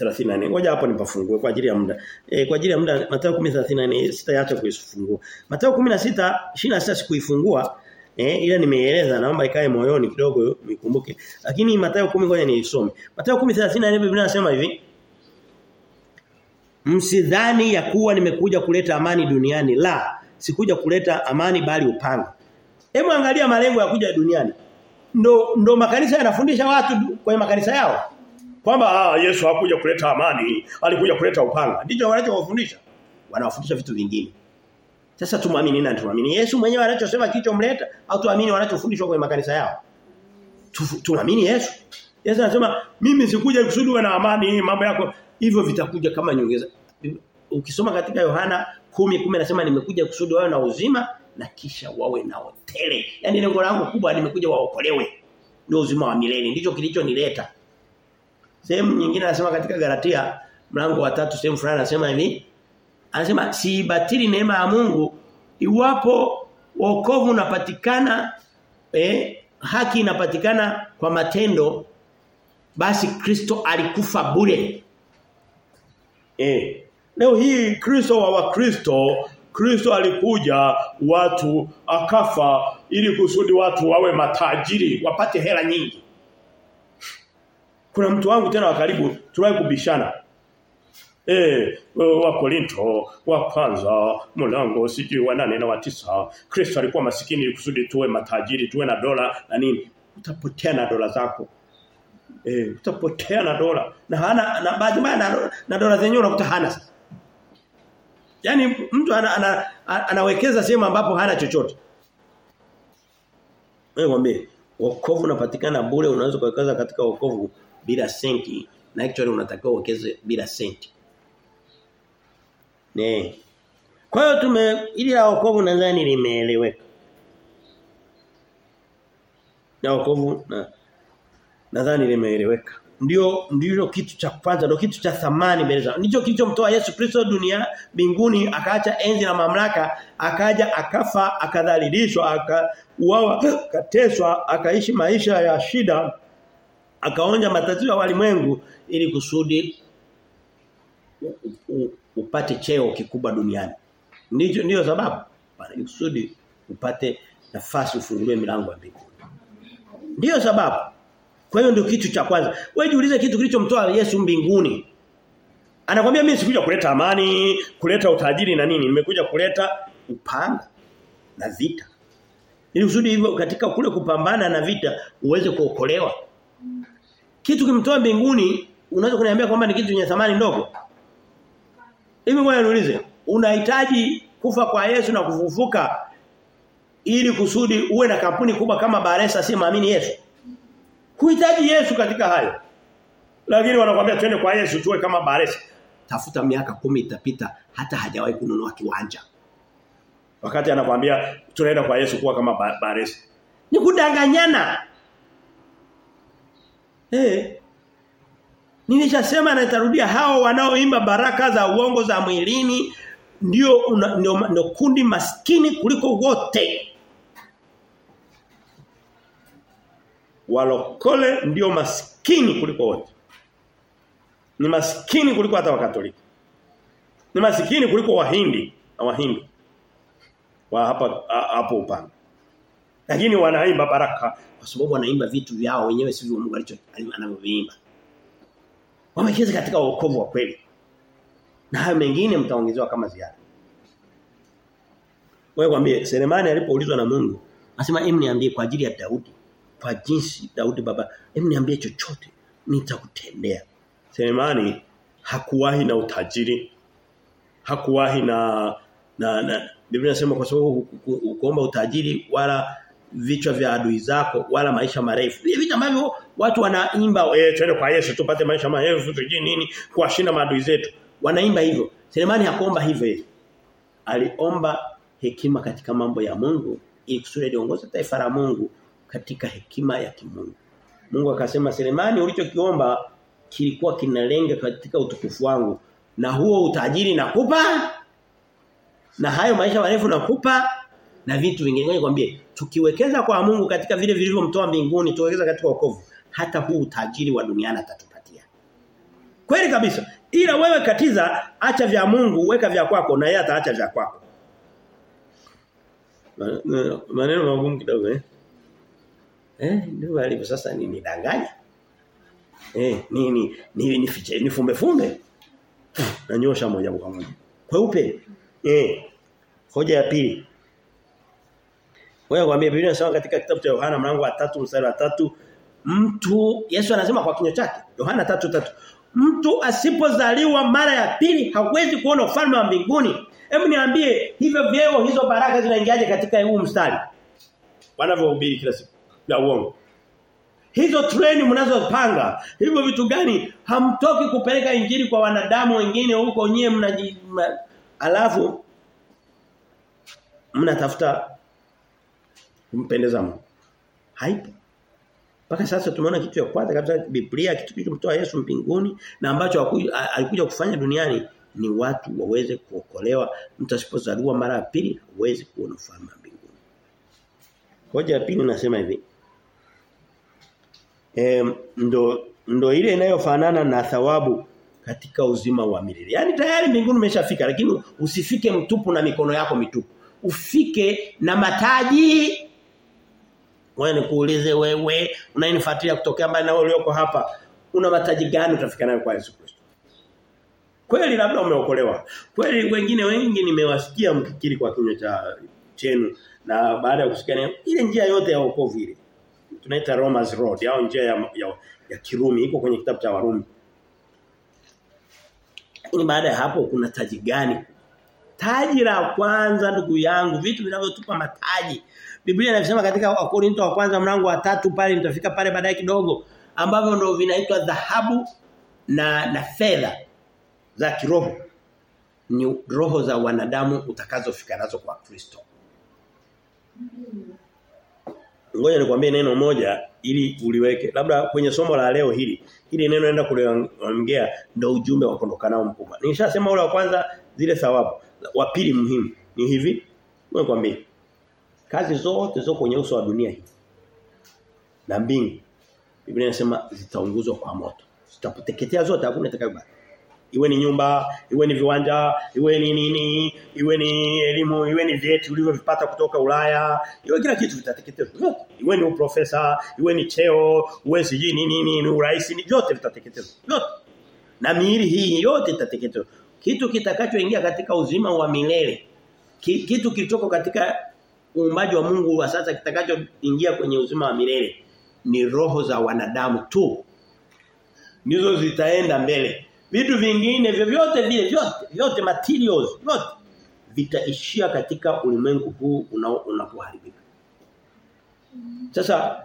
10:34. Ngoja hapo nipafungue kwa ajili ya muda. E, kwa ajili ya muda Mathayo 10:34 sitaacha kuifungua. Mathayo 16:26 sikuifungua. Eh ila nimeeleza naomba ikae moyoni kidogo nikumbuke. Lakini Mathayo 10 ngoja niisome. Mathayo 10:34 Biblia inasema hivi. Msidhani ya kuwa nimekuja kuleta amani duniani la sikuja kuleta amani bali upanga. Hebu angalia malengo ya kuja duniani. Ndo ndo makanisa yanafundisha watu kwenye makanisa yao. Kwamba ah Yesu hakuja kuleta amani, alikuja kuleta upanga. Ndicho wanachowafundisha. Wanawafundisha vitu vingine. Sasa tumwamini nani? Tumwamini Yesu mwenyewe anachosema kilichomleta au tuamini wanachofundishwa kwenye makanisa yao? Tuamini Yesu. Yesu anasema mimi sikuja kusudi na amani mambo yako hivyo vitakuja kama nyongeza. Ukisoma katika Yohana 10:10 anasema nimekuja kusudi wawe na uzima na kisha wawe na tele. Yaani lengo langu kubwa nimekuja waokolewe. Ndio uzima wa milele. Ndicho kilichonileta. Sehemu nyingine anasema katika Galatia mlango wa tatu sehemu fulani anasema hivi. Anasema siibatili neema ya Mungu iwapo wokovu unapatikana eh, haki inapatikana kwa matendo basi Kristo alikufa bure. Eh. Leo hii Kristo wa Wakristo Kristo alikuja watu akafa ili kusudi watu wawe matajiri wapate hela nyingi. Kuna mtu wangu tena wa karibu tuliwahi kubishana. Eh, wa Korinto wa kwanza mlango sijui wa nane na wa tisa. Kristo alikuwa masikini kusudi tuwe matajiri tuwe na dola na nini. Utapotea na dola zako. Eh utapotea na dola. Na hana na baadhi na, na dola zenyewe unakuta hana Yaani mtu ana, ana, ana, anawekeza sehemu ambapo hana chochote. Wewe mwambie wokovu unapatikana bure unaweza kuwekeza katika wokovu bila senti na actually unatakiwa uwekeze bila senti. Ne. Kwa hiyo tume ili la wokovu nadhani limeeleweka. Na wokovu na nadhani limeeleweka. Ndio ndio kitu cha kwanza ndio kitu cha thamani mbele zao. Ndicho kilichomtoa Yesu Kristo dunia mbinguni akaacha enzi na mamlaka akaja akafa akadhalilishwa akauawa *gasps* akateswa akaishi maisha ya shida akaonja matatizo ya walimwengu ili kusudi upate cheo kikubwa duniani. Ndio sababu ili kusudi upate nafasi ufunguliwe milango ya mbinguni. Ndiyo sababu kwa hiyo ndio kitu cha kwanza. Wewe jiulize kitu kilichomtoa Yesu mbinguni. Anakwambia mimi sikuja kuleta amani, kuleta utajiri na nini, nimekuja kuleta upanga na vita. Ili usudi hivyo katika kule kupambana na vita uweze kuokolewa. Kitu kimtoa mbinguni unaweza kuniambia kwamba ni kitu chenye thamani ndogo? Hivi ngoja niulize, unahitaji kufa kwa Yesu na kufufuka ili kusudi uwe na kampuni kubwa kama Baresa si maamini Yesu? Huhitaji Yesu katika hayo. Lakini wanakuambia twende kwa Yesu tuwe kama Baresa. Tafuta miaka kumi itapita hata hajawahi kununua kiwanja. Wakati anakuambia tunaenda kwa Yesu kuwa kama Baresa. Ni kudanganyana. Eh. Nilishasema na nitarudia hao wanaoimba baraka za uongo za mwilini ndio ndio, ndio kundi maskini kuliko wote. walokole ndio maskini kuliko wote. Ni maskini kuliko hata wakatoliki. Ni maskini kuliko wahindi na wahindi. Wa hapa hapo upande. Lakini wanaimba baraka kwa sababu wanaimba vitu vyao wenyewe sivyo Mungu alicho anavyoviimba. Wamecheza katika wokovu wa kweli. Na hayo mengine mtaongezewa kama ziada. Wewe kwambie Selemani alipoulizwa na Mungu, anasema hem niambie kwa ajili ya Daudi kwa jinsi Daudi baba hem niambie chochote nitakutendea Selemani hakuwahi na utajiri hakuwahi na na, na Biblia inasema kwa sababu kuomba utajiri wala vichwa vya adui zako wala maisha marefu. Vile vitu ambavyo watu wanaimba eh twende kwa Yesu tupate maisha marefu tujui nini kuwashinda maadui zetu. Wanaimba hivyo. Selemani hakuomba hivyo aliomba hekima katika mambo ya Mungu ili kusudi aongoze taifa la Mungu katika hekima ya kimungu. Mungu akasema Selemani ulichokiomba kilikuwa kinalenga katika utukufu wangu. Na huo utajiri nakupa na hayo maisha marefu nakupa na vitu vingine nikwambie tukiwekeza kwa Mungu katika vile vilivyomtoa mbinguni tuwekeza katika wokovu hata huu utajiri wa duniani atatupatia kweli kabisa ila wewe katiza acha vya Mungu weka vya kwako na yeye ataacha vya kwako maneno magumu kidogo eh Eh ndio alivyo sasa ni nidanganya. Eh nini ni ni nifiche nifumbe fumbe. Nanyosha moja kwa moja. Kweupe. Eh hoja ya pili. Wewe kwambie Biblia inasema katika kitabu cha Yohana mlango wa 3 mstari wa 3 Mtu Yesu anasema kwa kinywa chake Yohana 3:3 Mtu asipozaliwa mara ya pili hawezi kuona ufalme wa mbinguni. Hebu niambie hivyo vyeo hizo baraka zinaingiaje katika huu mstari? Wanavyohubiri kila siku ya uongo. Hizo treni mnazopanga, hivyo vitu gani hamtoki kupeleka injili kwa wanadamu wengine huko nyie mnaji alafu mnatafuta kumpendeza Mungu. Haipo. Mpaka sasa tumeona kitu ya kwanza kabisa Biblia kitu kilichomtoa Yesu mbinguni na ambacho alikuja kufanya duniani ni watu waweze kuokolewa mtu asipozaliwa mara ya pili hawezi kuona ufalme mbinguni. Hoja ya pili nasema hivi. E, ndo ndo ile inayofanana na thawabu katika uzima wa milele. Yaani tayari mbinguni umeshafika lakini usifike mtupu na mikono yako mitupu. Ufike na mataji wewe nikuulize wewe unayenifuatilia kutokea mbali na ulioko hapa una mataji gani utafika nayo kwa Yesu Kristo? Kweli labda umeokolewa. Kweli wengine wengi nimewasikia mkikiri kwa kinywa cha chenu na baada ya kusikia ile njia yote ya wokovu ile tunaita Romans Road au njia ya, ya, ya Kirumi iko kwenye kitabu cha Warumi. Lakini baada ya hapo kuna taji gani? Taji la kwanza ndugu yangu vitu vinavyotupa mataji Biblia inasema katika Wakorintho wa kwanza mlango wa tatu pale nitafika pale baadaye kidogo ambavyo ndio vinaitwa dhahabu na na fedha za kiroho ni roho za wanadamu utakazofika nazo kwa Kristo. Ngoja nikwambie neno moja ili uliweke. Labda kwenye somo la leo hili, hili neno naenda kuliongea ndio ujumbe wa kuondoka nao mkubwa. nishasema ule wa kwanza zile thawabu. Wa pili muhimu ni hivi. Ngoja nikwambie. Kazi zote ziko kwenye uso wa dunia hii. Na mbingu. Biblia inasema zitaunguzwa kwa moto. Zitapoteketea zote hakuna itakayobaki. Iwe ni nyumba, iwe ni viwanja, iwe ni nini, iwe ni elimu, iwe ni vyeti ulivyovipata kutoka Ulaya, iwe kila kitu vitateketezwa. Vyote. Iwe ni uprofesa, iwe ni cheo, uwe siji nini nini, ni urais, ni vyote vitateketezwa. Vyote. Na miili hii yote itateketezwa. Kitu kitakachoingia katika uzima wa milele. Kitu kilichoko katika uumbaji wa Mungu wa sasa kitakachoingia kwenye uzima wa milele ni roho za wanadamu tu. Ndizo zitaenda mbele. Vitu vingine vyovyote vile vyote vyote materials vyote vitaishia katika ulimwengu huu unapoharibika. Sasa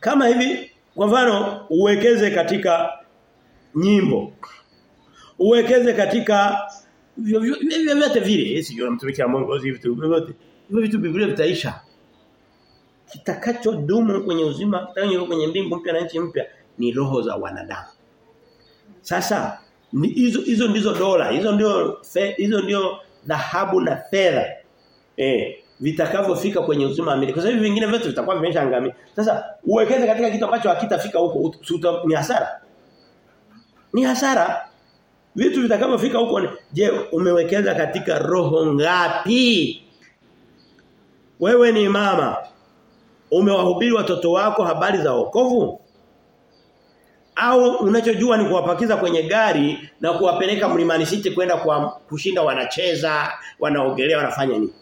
kama hivi kwa mfano uwekeze katika nyimbo. Uwekeze katika vyovyote vile, sio mtumishi wa Mungu hivi vitu vyote. Hivyo vitu Biblia vitaisha. Kitakachodumu kwenye uzima, kitakachodumu kwenye mbingu mpya na nchi mpya ni roho za wanadamu. Sasa hizo hizo ndizo dola, hizo ndio hizo ndio dhahabu na fedha. Eh, vitakavyofika kwenye uzima amili. Kwa sababu vingine vyote vitakuwa vimeshaangamia. Sasa uwekeze katika kitu ambacho hakitafika huko, ni hasara. Ni hasara. Vitu vitakavyofika huko je, umewekeza katika roho ngapi? Wewe ni mama. Umewahubiri watoto wako habari za wokovu? Au unachojua ni kuwapakiza kwenye gari na kuwapeleka mlimani city kwenda kwa kushinda wanacheza, wanaogelea, wanafanya nini?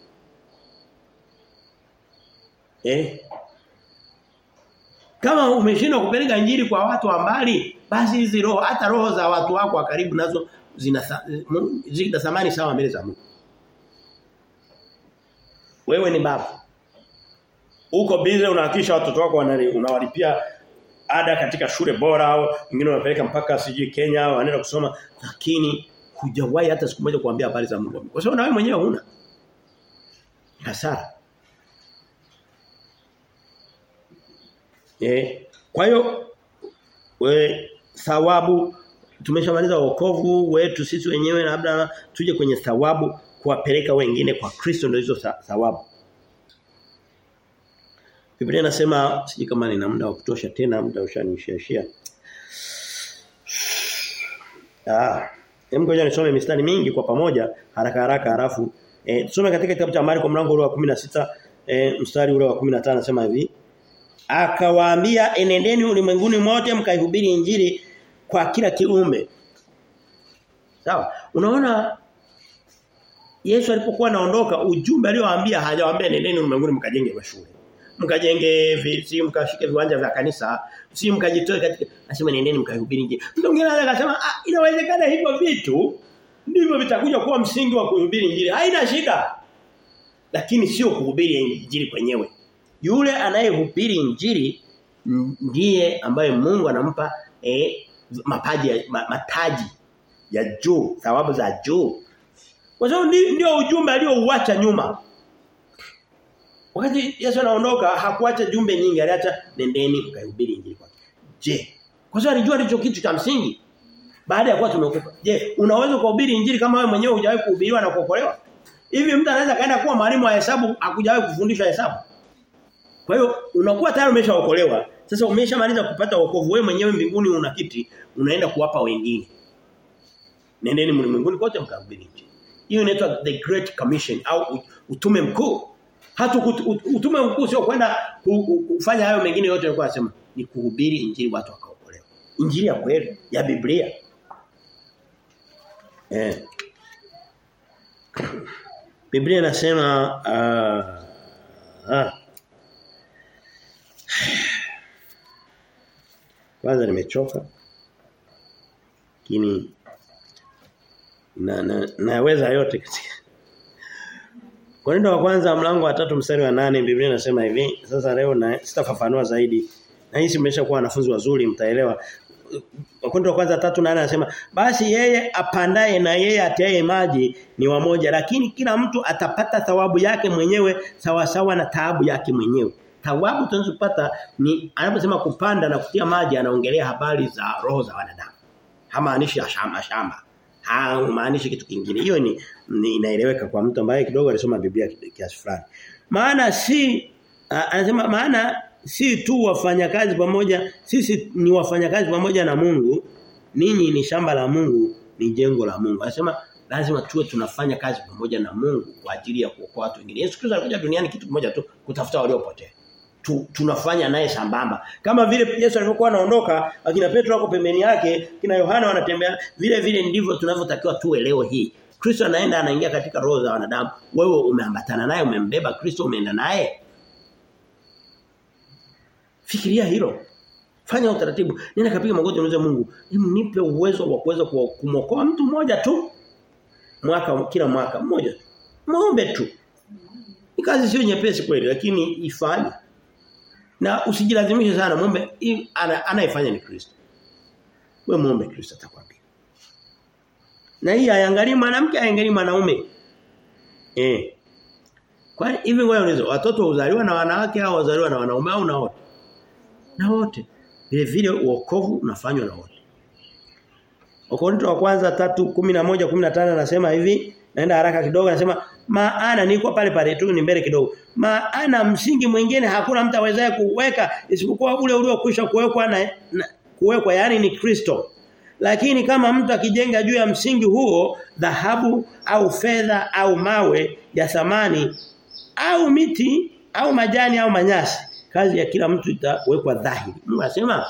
Eh? Kama umeshindwa kupeleka injili kwa watu wa mbali, basi hizi roho hata roho za watu wako wa karibu nazo zina zina thamani sawa mbele za Mungu. Wewe ni baba. Uko bize unahakisha watoto wako unawalipia ada katika shule bora au wengine unapeleka mpaka sijui Kenya wanaenda kusoma lakini hujawahi hata siku moja kuambia habari za Mungu. Kwa sababu na wewe mwenyewe huna. Hasara. Eh, kwa hiyo we thawabu tumeshamaliza wokovu wetu sisi wenyewe labda tuje kwenye thawabu kuwapeleka wengine kwa Kristo ndio hizo thawabu. Biblia inasema siji kama nina muda wa kutosha tena muda ushanishishia. Ah, hem ngoja nisome mistari mingi kwa pamoja haraka haraka harafu eh tusome katika kitabu cha Marko mlango ule wa 16 eh mstari ule wa 15 anasema hivi akawaambia enendeni ulimwenguni mote mkaihubiri injili kwa kila kiumbe. Sawa? Unaona Yesu alipokuwa anaondoka ujumbe aliowaambia hajawaambia nendeni ulimwenguni mkajenge mashule. mkajenge vizi mkashike viwanja vya kanisa, si mkajitoe katika nasema nendeni mkahubiri injili. Mtu mwingine akasema ah inawezekana hivyo vitu ndivyo vitakuja kuwa msingi wa kuhubiri injili. Haina shida. Lakini sio kuhubiri injili kwenyewe. Yule anayehubiri injili ndiye ambaye Mungu anampa eh, mapaji ya, ma, mataji ya juu, thawabu za juu. Kwa sababu ndio ujumbe aliouacha nyuma. Wakati Yesu anaondoka hakuacha jumbe nyingi, aliacha nendeni mkahubiri injili kwake. Je, kwa sababu alijua ndicho kitu cha msingi. Baada ya kuwa tumekufa. Je, unaweza kuhubiri injili kama wewe mwenyewe hujawahi kuhubiriwa na kuokolewa? Hivi mtu anaweza kaenda kuwa mwalimu wa hesabu hakujawahi kufundishwa hesabu? Kwa hiyo unakuwa tayari umeshaokolewa. Sasa umeshamaliza kupata wokovu wewe mwenyewe mbinguni una kiti, unaenda kuwapa wengine. Nendeni mlimwenguni kote mkahubiri injili. Hiyo inaitwa the great commission au utume mkuu. Hata utume mkuu sio kwenda kufanya hayo mengine yote yalikuwa anasema ni kuhubiri injili watu wakaokolewa. Injili ya kweli ya Biblia. Eh. Biblia inasema uh, uh. Kwanza nimechoka. Lakini na, na naweza yote Korinto wa kwanza mlango wa tatu mstari wa nane Biblia inasema hivi. Sasa leo na sitafafanua zaidi. Na hii simeshakuwa wanafunzi wazuri mtaelewa. Wakorintho wa kwanza tatu nane anasema basi yeye apandaye na yeye atiaye maji ni wamoja lakini kila mtu atapata thawabu yake mwenyewe sawa sawa na taabu yake mwenyewe. Thawabu tunazopata ni anaposema kupanda na kutia maji anaongelea habari za roho za wanadamu. Hamaanishi shamba shamba. Hamaanishi kitu kingine. Hiyo ni, ni inaeleweka kwa mtu ambaye kidogo alisoma Biblia kiasi fulani. Maana si uh, anasema maana si tu wafanyakazi pamoja sisi ni wafanyakazi pamoja na Mungu ninyi ni shamba la Mungu ni jengo la Mungu anasema lazima tuwe tunafanya kazi pamoja na Mungu kwa ajili ya kuokoa watu wengine Yesu Kristo alikuja duniani kitu kimoja tu kutafuta waliopotea tu, tunafanya naye sambamba kama vile Yesu alivyokuwa anaondoka akina Petro wako pembeni yake kina Yohana wanatembea vile vile ndivyo tunavyotakiwa tuelewe hii Kristo anaenda anaingia katika roho za wanadamu wewe umeambatana naye umembeba Kristo umeenda naye Fikiria hilo. Fanya utaratibu. Nenda kapiga magoti muulize Mungu, nipe uwezo wa kuweza kumokoa mtu mmoja tu. Mwaka kila mwaka mmoja. Muombe tu. Ni kazi sio nyepesi kweli lakini ifanye. Na usijilazimishe sana muombe anayefanya ni Kristo. Wewe muombe Kristo atakwambia. Na hii haiangalii mwanamke haiangalii mwanaume. Eh. Kwani hivi wewe unaweza watoto uzaliwa na wanawake au wazaliwa na wanaume au na wote? na wote. Vile vile uokovu unafanywa na wote. Wakorintho wa kwanza 3:11 15 anasema hivi, naenda haraka kidogo anasema maana niko pale pale tu ni mbele kidogo. Maana msingi mwingine hakuna mtu awezaye kuweka isipokuwa ule uliokwisha kuwekwa na, na kuwekwa yani ni Kristo. Lakini kama mtu akijenga juu ya msingi huo dhahabu au fedha au mawe ya thamani au miti au majani au manyasi kazi ya kila mtu itawekwa dhahiri. Mungu anasema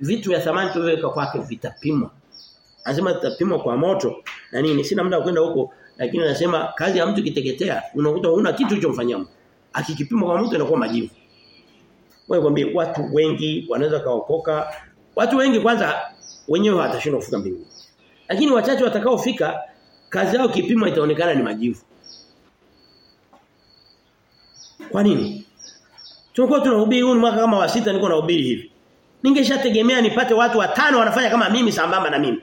vitu vya thamani tuweka kwake vitapimwa. Anasema vitapimwa kwa moto na nini? Sina muda kwenda huko lakini anasema kazi ya mtu kiteketea unakuta huna kitu ulichomfanyia mtu. Akikipima kwa mtu inakuwa majivu. Wewe kwambie watu wengi wanaweza kaokoka. Watu wengi kwanza wenyewe watashindwa kufika mbinguni. Lakini wachache watakaofika kazi yao kipimo itaonekana ni majivu. Kwa nini? Tulikuwa tunahubiri huu mwaka kama wa sita niko nahubiri hivi. Ningeshategemea nipate watu watano wanafanya kama mimi sambamba na mimi.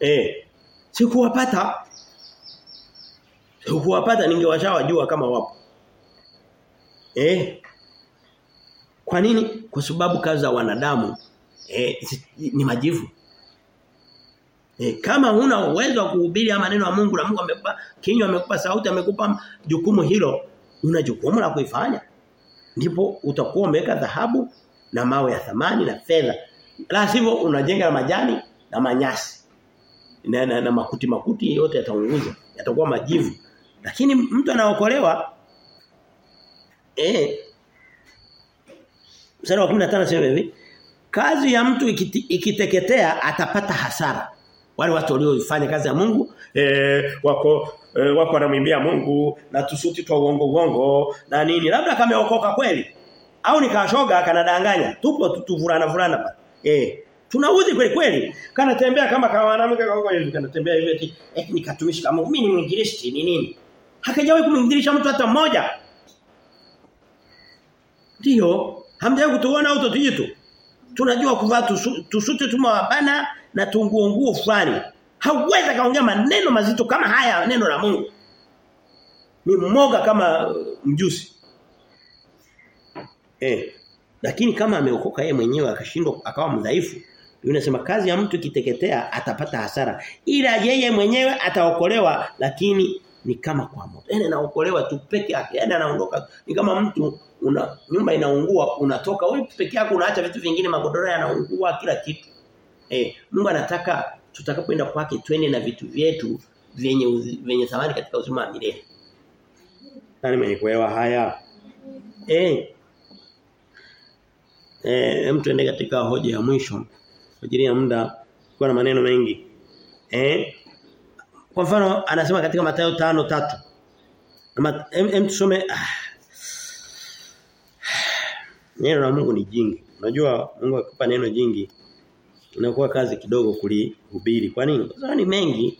Eh. Sikuwapata. Sikuwapata ningewashawajua kama wapo. Eh. Kwa nini? Kwa sababu kazi za wanadamu eh, ni majivu. E, kama huna uwezo wa kuhubiri maneno ya Mungu na Mungu amekupa kinywa amekupa sauti amekupa jukumu hilo una jukumu la kuifanya ndipo utakuwa umeweka dhahabu na mawe ya thamani na fedha la sivyo unajenga na majani na manyasi na, na, na makuti makuti yote yataunguza yatakuwa majivu lakini mtu anaokolewa eh Mstari wa 15 sema hivi. Kazi ya mtu ikite, ikiteketea atapata hasara. Wale watu waliofanya kazi ya Mungu eh, wako e, wako wanamwimbia Mungu na tusuti twa uongo uongo na nini. Labda kameokoka kweli au nikashoga kanadanganya tupo tutuvurana vurana pale. Eh tunaudhi kweli kweli. Kanatembea kama kama mwanamke kwa hivi kanatembea hivi eti eh nikatumishi kama mimi ni mwingilishi ni nini hakajawahi kumdhilisha mtu hata mmoja. Ndio hamjawahi kutuona au tujitu tunajua kuvaa tusuti tumewabana na tunguo nguo fulani. Hauwezi kaongea maneno mazito kama haya neno la Mungu. Ni mmoga kama mjusi. Eh lakini kama ameokoka yeye mwenyewe akashindwa akawa mdhaifu Unasema kazi ya mtu ikiteketea atapata hasara. Ila yeye mwenyewe ataokolewa lakini ni kama kwa moto. Yaani anaokolewa tu peke yake. Yaani anaondoka. Ni kama mtu una nyumba inaungua unatoka wewe peke yako unaacha vitu vingine magodoro yanaungua kila kitu. Eh, Mungu anataka tutakapoenda kwake twende na vitu vyetu vyenye vyenye thamani katika uzima wa milele. Nani mwenye kuelewa haya? Eh. Eh, mtu endeka katika hoja ya mwisho kwa ajili ya muda kwa na maneno mengi. Eh? Kwa mfano anasema katika Mathayo 5:3. Ama em tusome ah. Neno la Mungu ni jingi. Unajua Mungu akikupa neno jingi inakuwa kazi kidogo kulihubiri. Kwa nini? Kwa sababu ni mengi.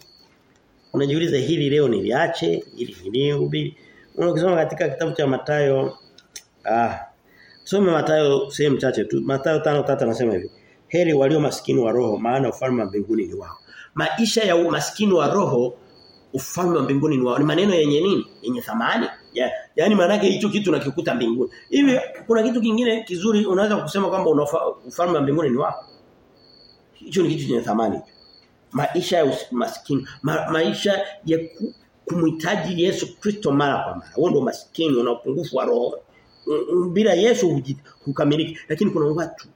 Unajiuliza hili leo niliache, hili nilihubiri. Unakisoma katika kitabu cha Mathayo ah Tusome Mathayo sehemu chache tu. Mathayo 5:3 anasema hivi. Heri walio maskini wa roho maana ufalme wa mbinguni ni wao. Maisha ya umaskini wa roho ufalme wa mbinguni ni wao. Ni maneno yenye nini? Yenye thamani. Ya, yaani maana yake hicho kitu nakikuta mbinguni. Hivi kuna kitu kingine kizuri unaweza kusema kwamba ufalme wa mbinguni ni wao. Hicho ni kitu chenye thamani. Maisha ya maskini, ma, maisha ya ku, kumhitaji Yesu Kristo mara kwa mara. Huo ndio maskini una upungufu wa roho. Bila Yesu hukamiliki. Lakini kuna watu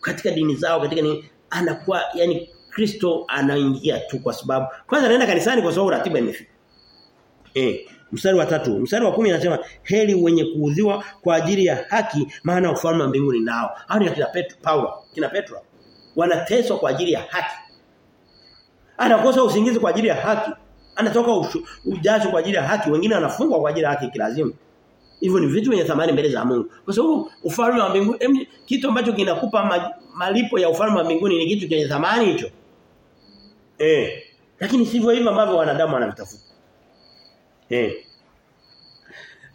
katika dini zao katika ni anakuwa yani Kristo anaingia tu kwa sababu kwanza anaenda kanisani kwa sababu ratiba imefika. Eh, mstari wa tatu, mstari wa kumi anasema heli wenye kuudhiwa kwa ajili ya haki maana ufalme wa mbinguni nao. Hao ni kina Petro, Paulo, kina Petro. Wanateswa kwa ajili ya haki. Anakosa usingizi kwa ajili ya haki. Anatoka ujazo kwa ajili ya haki, wengine wanafungwa kwa ajili ya haki kilazimu. Hivyo ni vitu vyenye thamani mbele za Mungu. Kwa sababu ufalme wa mbinguni kitu ambacho kinakupa ma, malipo ya ufalme wa mbinguni ni kitu chenye thamani hicho. Eh. Lakini sivyo hivyo ambavyo wanadamu wanavitafuta. Eh.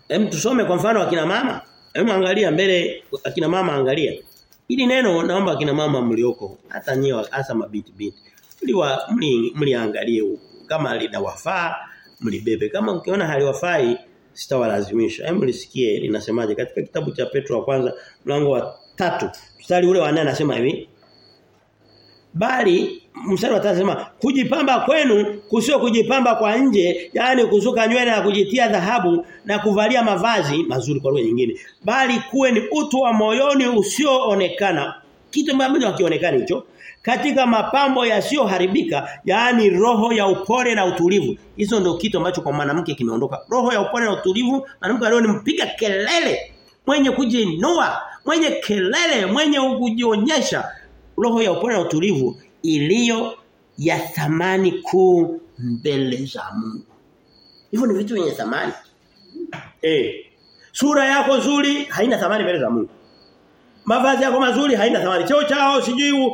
Hem tusome kwa mfano akina mama. Hem angalia mbele akina mama angalia. Hili neno naomba akina mama mlioko hata nyewe hasa mabiti biti. Mliwa mli mliangalie kama linawafaa mlibebe. Kama ukiona haliwafai sitawalazimisha. Hem lisikie linasemaje katika kitabu cha Petro wa kwanza mlango wa tatu mstari ule wa 4 anasema hivi. Bali mstari wa tatu kujipamba kwenu kusio kujipamba kwa nje, yani kusuka nywele na kujitia dhahabu na kuvalia mavazi mazuri kwa lugha nyingine. Bali kuwe ni utu wa moyoni usioonekana. Kitu ambacho hakionekani hicho katika mapambo yasiyoharibika yaani roho ya upole na utulivu hizo ndio kitu ambacho kwa mwanamke kimeondoka roho ya upole na utulivu mwanamke leo ni mpiga kelele mwenye kujinua mwenye kelele mwenye kujionyesha roho ya upole na utulivu iliyo ya thamani kuu mbele za Mungu. Hivyo ni vitu vyenye thamani. Eh sura yako nzuri haina thamani mbele za Mungu. Mavazi yako mazuri haina thamani. Cheo chao sijui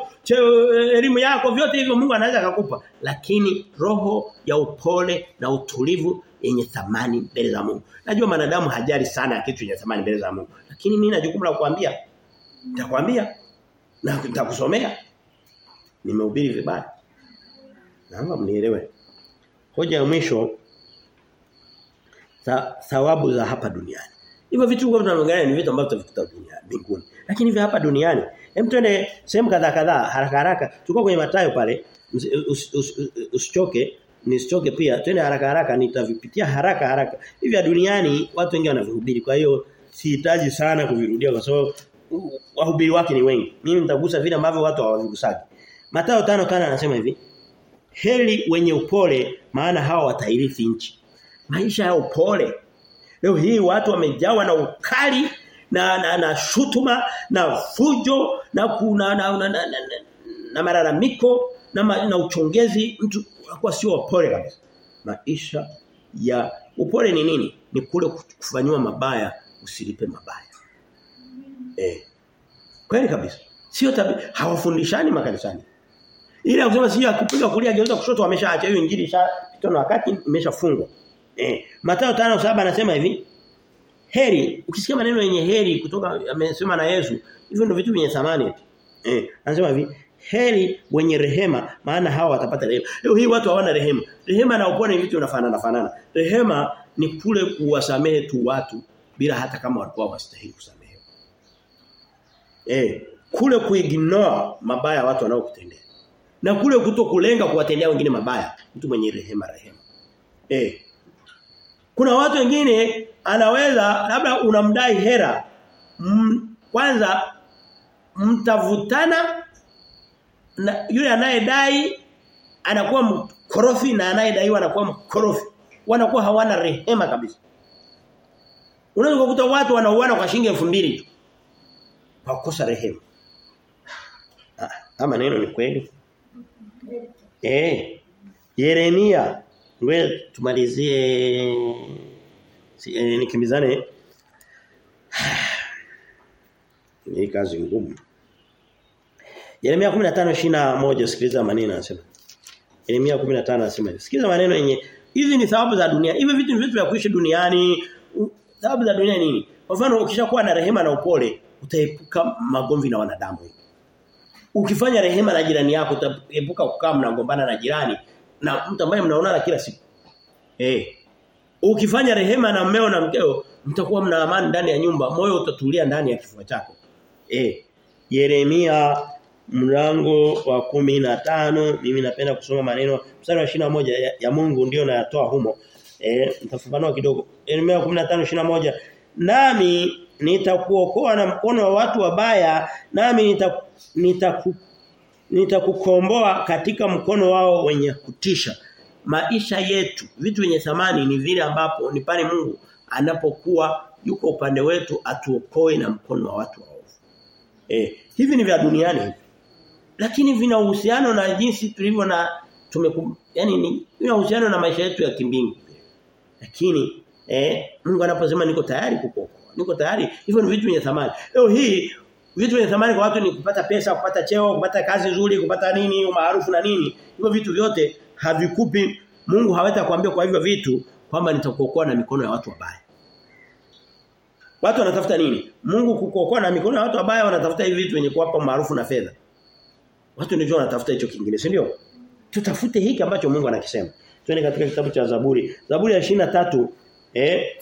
elimu yako vyote hivyo Mungu anaweza akakupa. Lakini roho ya upole na utulivu yenye thamani mbele za Mungu. Najua manadamu hajali sana kitu chenye thamani mbele za Mungu. Lakini mimi na jukumu la kukuambia. nitakwambia na nitakusomea nimehubiri vibaya. Naomba mnielewe. Hoja ya mwisho thawabu za hapa duniani. Hivyo vitu kwa tunaongelea ni vitu ambavyo tutavikuta duniani mbinguni. Lakini vya hapa duniani hem twende sehemu kadhaa kadhaa haraka haraka Tuko kwenye matayo pale. Usichoke nisichoke pia. Twende haraka haraka nitavipitia haraka haraka. Hivi ya duniani watu wengi wanavihubiri. Kwa hiyo sihitaji sana kuvirudia kwa sababu wahubiri wake ni wengi. Mimi nitagusa vile ambavyo watu hawavigusagi Mathayo 5:5 anasema hivi heli wenye upole maana hawa watairithi nchi maisha ya upole leo hii watu wamejawa na ukali na na, na shutuma na fujo na kuna na, na, na, na, na, na, ma, na uchongezi mtu hakuwa sio upole kabisa. Maisha ya upole ni nini? Ni kule kufanywa mabaya usilipe mabaya. Eh. Kweli kabisa. Sio tabia hawafundishani makanisani. Ile kusema sio akupiga kulia geuza kushoto ameshaacha hiyo injili ishapita na wakati imeshafungwa. Eh. Mathayo 5:7 anasema hivi. Heri, ukisikia maneno yenye heri kutoka amesema na Yesu, hivyo ndio vitu vyenye thamani. Eh, anasema hivi, heri wenye rehema maana hawa watapata rehema. Leo hii watu hawana rehema. Rehema na upone vitu vinafanana fanana. Rehema ni kule kuwasamehe tu watu bila hata kama walikuwa wastahili kusamehewa. Eh, kule kuignore mabaya watu wanaokutendea. Na kule kuto kulenga kuwatendea wengine mabaya, mtu mwenye rehema rehema. Eh. Kuna watu wengine anaweza labda unamdai hera m, kwanza mtavutana na yule anayedai anakuwa mkorofi na anayedaiwa anakuwa mkorofi wanakuwa hawana rehema kabisa unaweza kukuta watu wanauana kwa shilingi 2000 tu kwa kukosa rehema ah ama neno ni kweli eh Yeremia. Ngoja tumalizie si, eh, nikimbizane *sighs* ni kazi ngumu. Yeremia 15:21 sikiliza maneno anasema. Yeremia 15 anasema sikiliza maneno yenye hizi ni sababu za dunia. Hivi vitu ni vitu vya kuishi duniani. Sababu za dunia nini kwa mfano ukishakuwa na rehema na upole utaepuka magomvi na wanadamu ukifanya rehema na jirani yako utaepuka kukaa mnagombana na jirani na mtu ambaye mnaonana kila siku. Eh. Ukifanya rehema na mmeo na mkeo mtakuwa mna amani ndani ya nyumba moyo utatulia ndani ya kifua chako. Eh. Yeremia mlango wa kumi na tano mimi napenda kusoma maneno mstari wa 21 ya, ya Mungu ndio nayatoa humo. Eh nitafafanua kidogo. Yeremia 15:21 nami nitakuokoa na mkono wa watu wabaya nami nitaku, nitaku nitakukomboa katika mkono wao wenye kutisha. Maisha yetu vitu vyenye thamani ni vile ambapo ni pale Mungu anapokuwa yuko upande wetu atuokoe na mkono wa watu waovu. Eh hivi ni vya duniani. Lakini vina uhusiano na jinsi tulivyo na tumeku yani ni vina uhusiano na maisha yetu ya kimbingu. Lakini eh Mungu anaposema niko tayari kukuokoa niko tayari hivyo ni vitu vyenye thamani leo hii vitu vyenye thamani kwa watu ni kupata pesa kupata cheo kupata kazi nzuri kupata nini umaarufu na nini hivyo vitu vyote havikupi Mungu haweza kuambia kwa hivyo vitu kwamba nitakuokoa na mikono ya watu wabaya Watu wanatafuta nini? Mungu kukuokoa na mikono ya watu wabaya wanatafuta hivi vitu wenye kuwapa maarufu na fedha. Watu ndio wanatafuta hicho kingine, si ndio? Tutafute hiki ambacho Mungu anakisema. Twende katika kitabu cha Zaburi. Zaburi ya 23 eh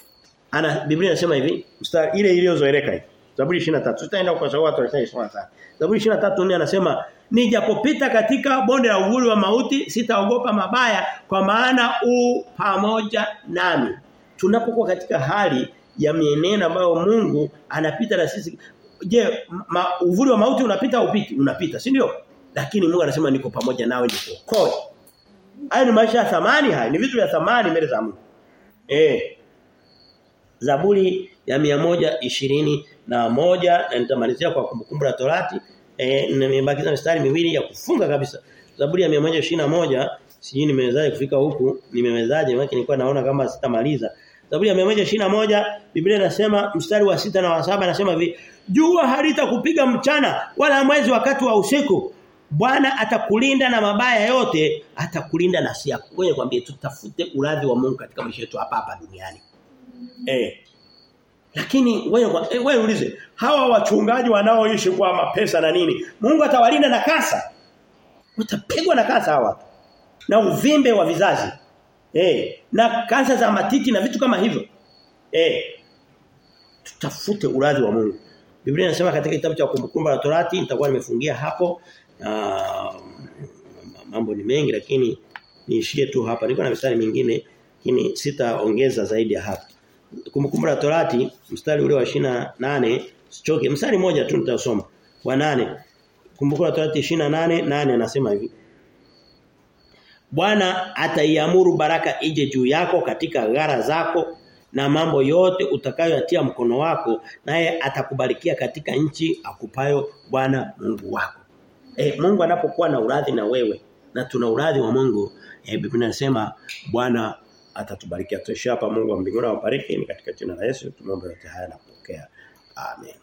ana Biblia inasema hivi, mstari ile iliyozoeleka hii. Zaburi 23. Tutaenda kwa sababu watu wanasema sana. Zaburi 23 ni anasema nijapopita katika bonde la uvuli wa mauti sitaogopa mabaya kwa maana u pamoja nami. Tunapokuwa katika hali ya mienendo ambayo Mungu anapita na sisi. Je, ma, uvuli wa mauti unapita upiti? Unapita, si ndio? Lakini Mungu anasema niko pamoja nawe nikuokoe. hayo ni maisha ya thamani haya, ni vitu vya thamani mbele za Mungu. Eh. Zaburi ya 120 na moja na nitamalizia kwa kumbukumbu la Torati. Eh nimebakiza mistari miwili ya kufunga kabisa. Zaburi ya 121 sijui nimewezaje kufika huku, nimewezaje maana nilikuwa naona kama sitamaliza. Zaburi ya 121 Biblia inasema mstari wa sita na wa saba inasema hivi jua halitakupiga mchana wala mwezi wakati wa usiku Bwana atakulinda na mabaya yote atakulinda na siku. ngoja kwambie tutafute uradhi wa Mungu katika maisha yetu hapa hapa duniani eh lakini wewe eh, wewe ulize hawa wachungaji wanaoishi kwa mapesa na nini Mungu atawalinda na kasa utapigwa na kasa hawa na uvimbe wa vizazi Eh, na kansa za matiti na vitu kama hivyo. Eh. Tutafute uradhi wa Mungu. Biblia inasema katika kitabu cha kumbukumbu la Torati nitakuwa nimefungia hapo. Na mambo ni mengi lakini niishie tu hapa. Niko na mistari mingine lakini sitaongeza zaidi ya hapa. Kumbukumbu la Torati mstari ule wa 28 sichoke mstari mmoja tu nitasoma. Wa nane Kumbukumbu la Torati 28 8 anasema hivi. Bwana ataiamuru baraka ije juu yako katika gara zako na mambo yote utakayoyatia mkono wako naye atakubarikia katika nchi akupayo Bwana Mungu wako. E, Mungu anapokuwa na uradhi na wewe na tuna uradhi wa Mungu e, Biblia inasema Bwana atatubariki. Tuishie hapa Mungu wa mbinguni awabariki ni katika jina la Yesu tumeomba yote haya na kupokea. Amen.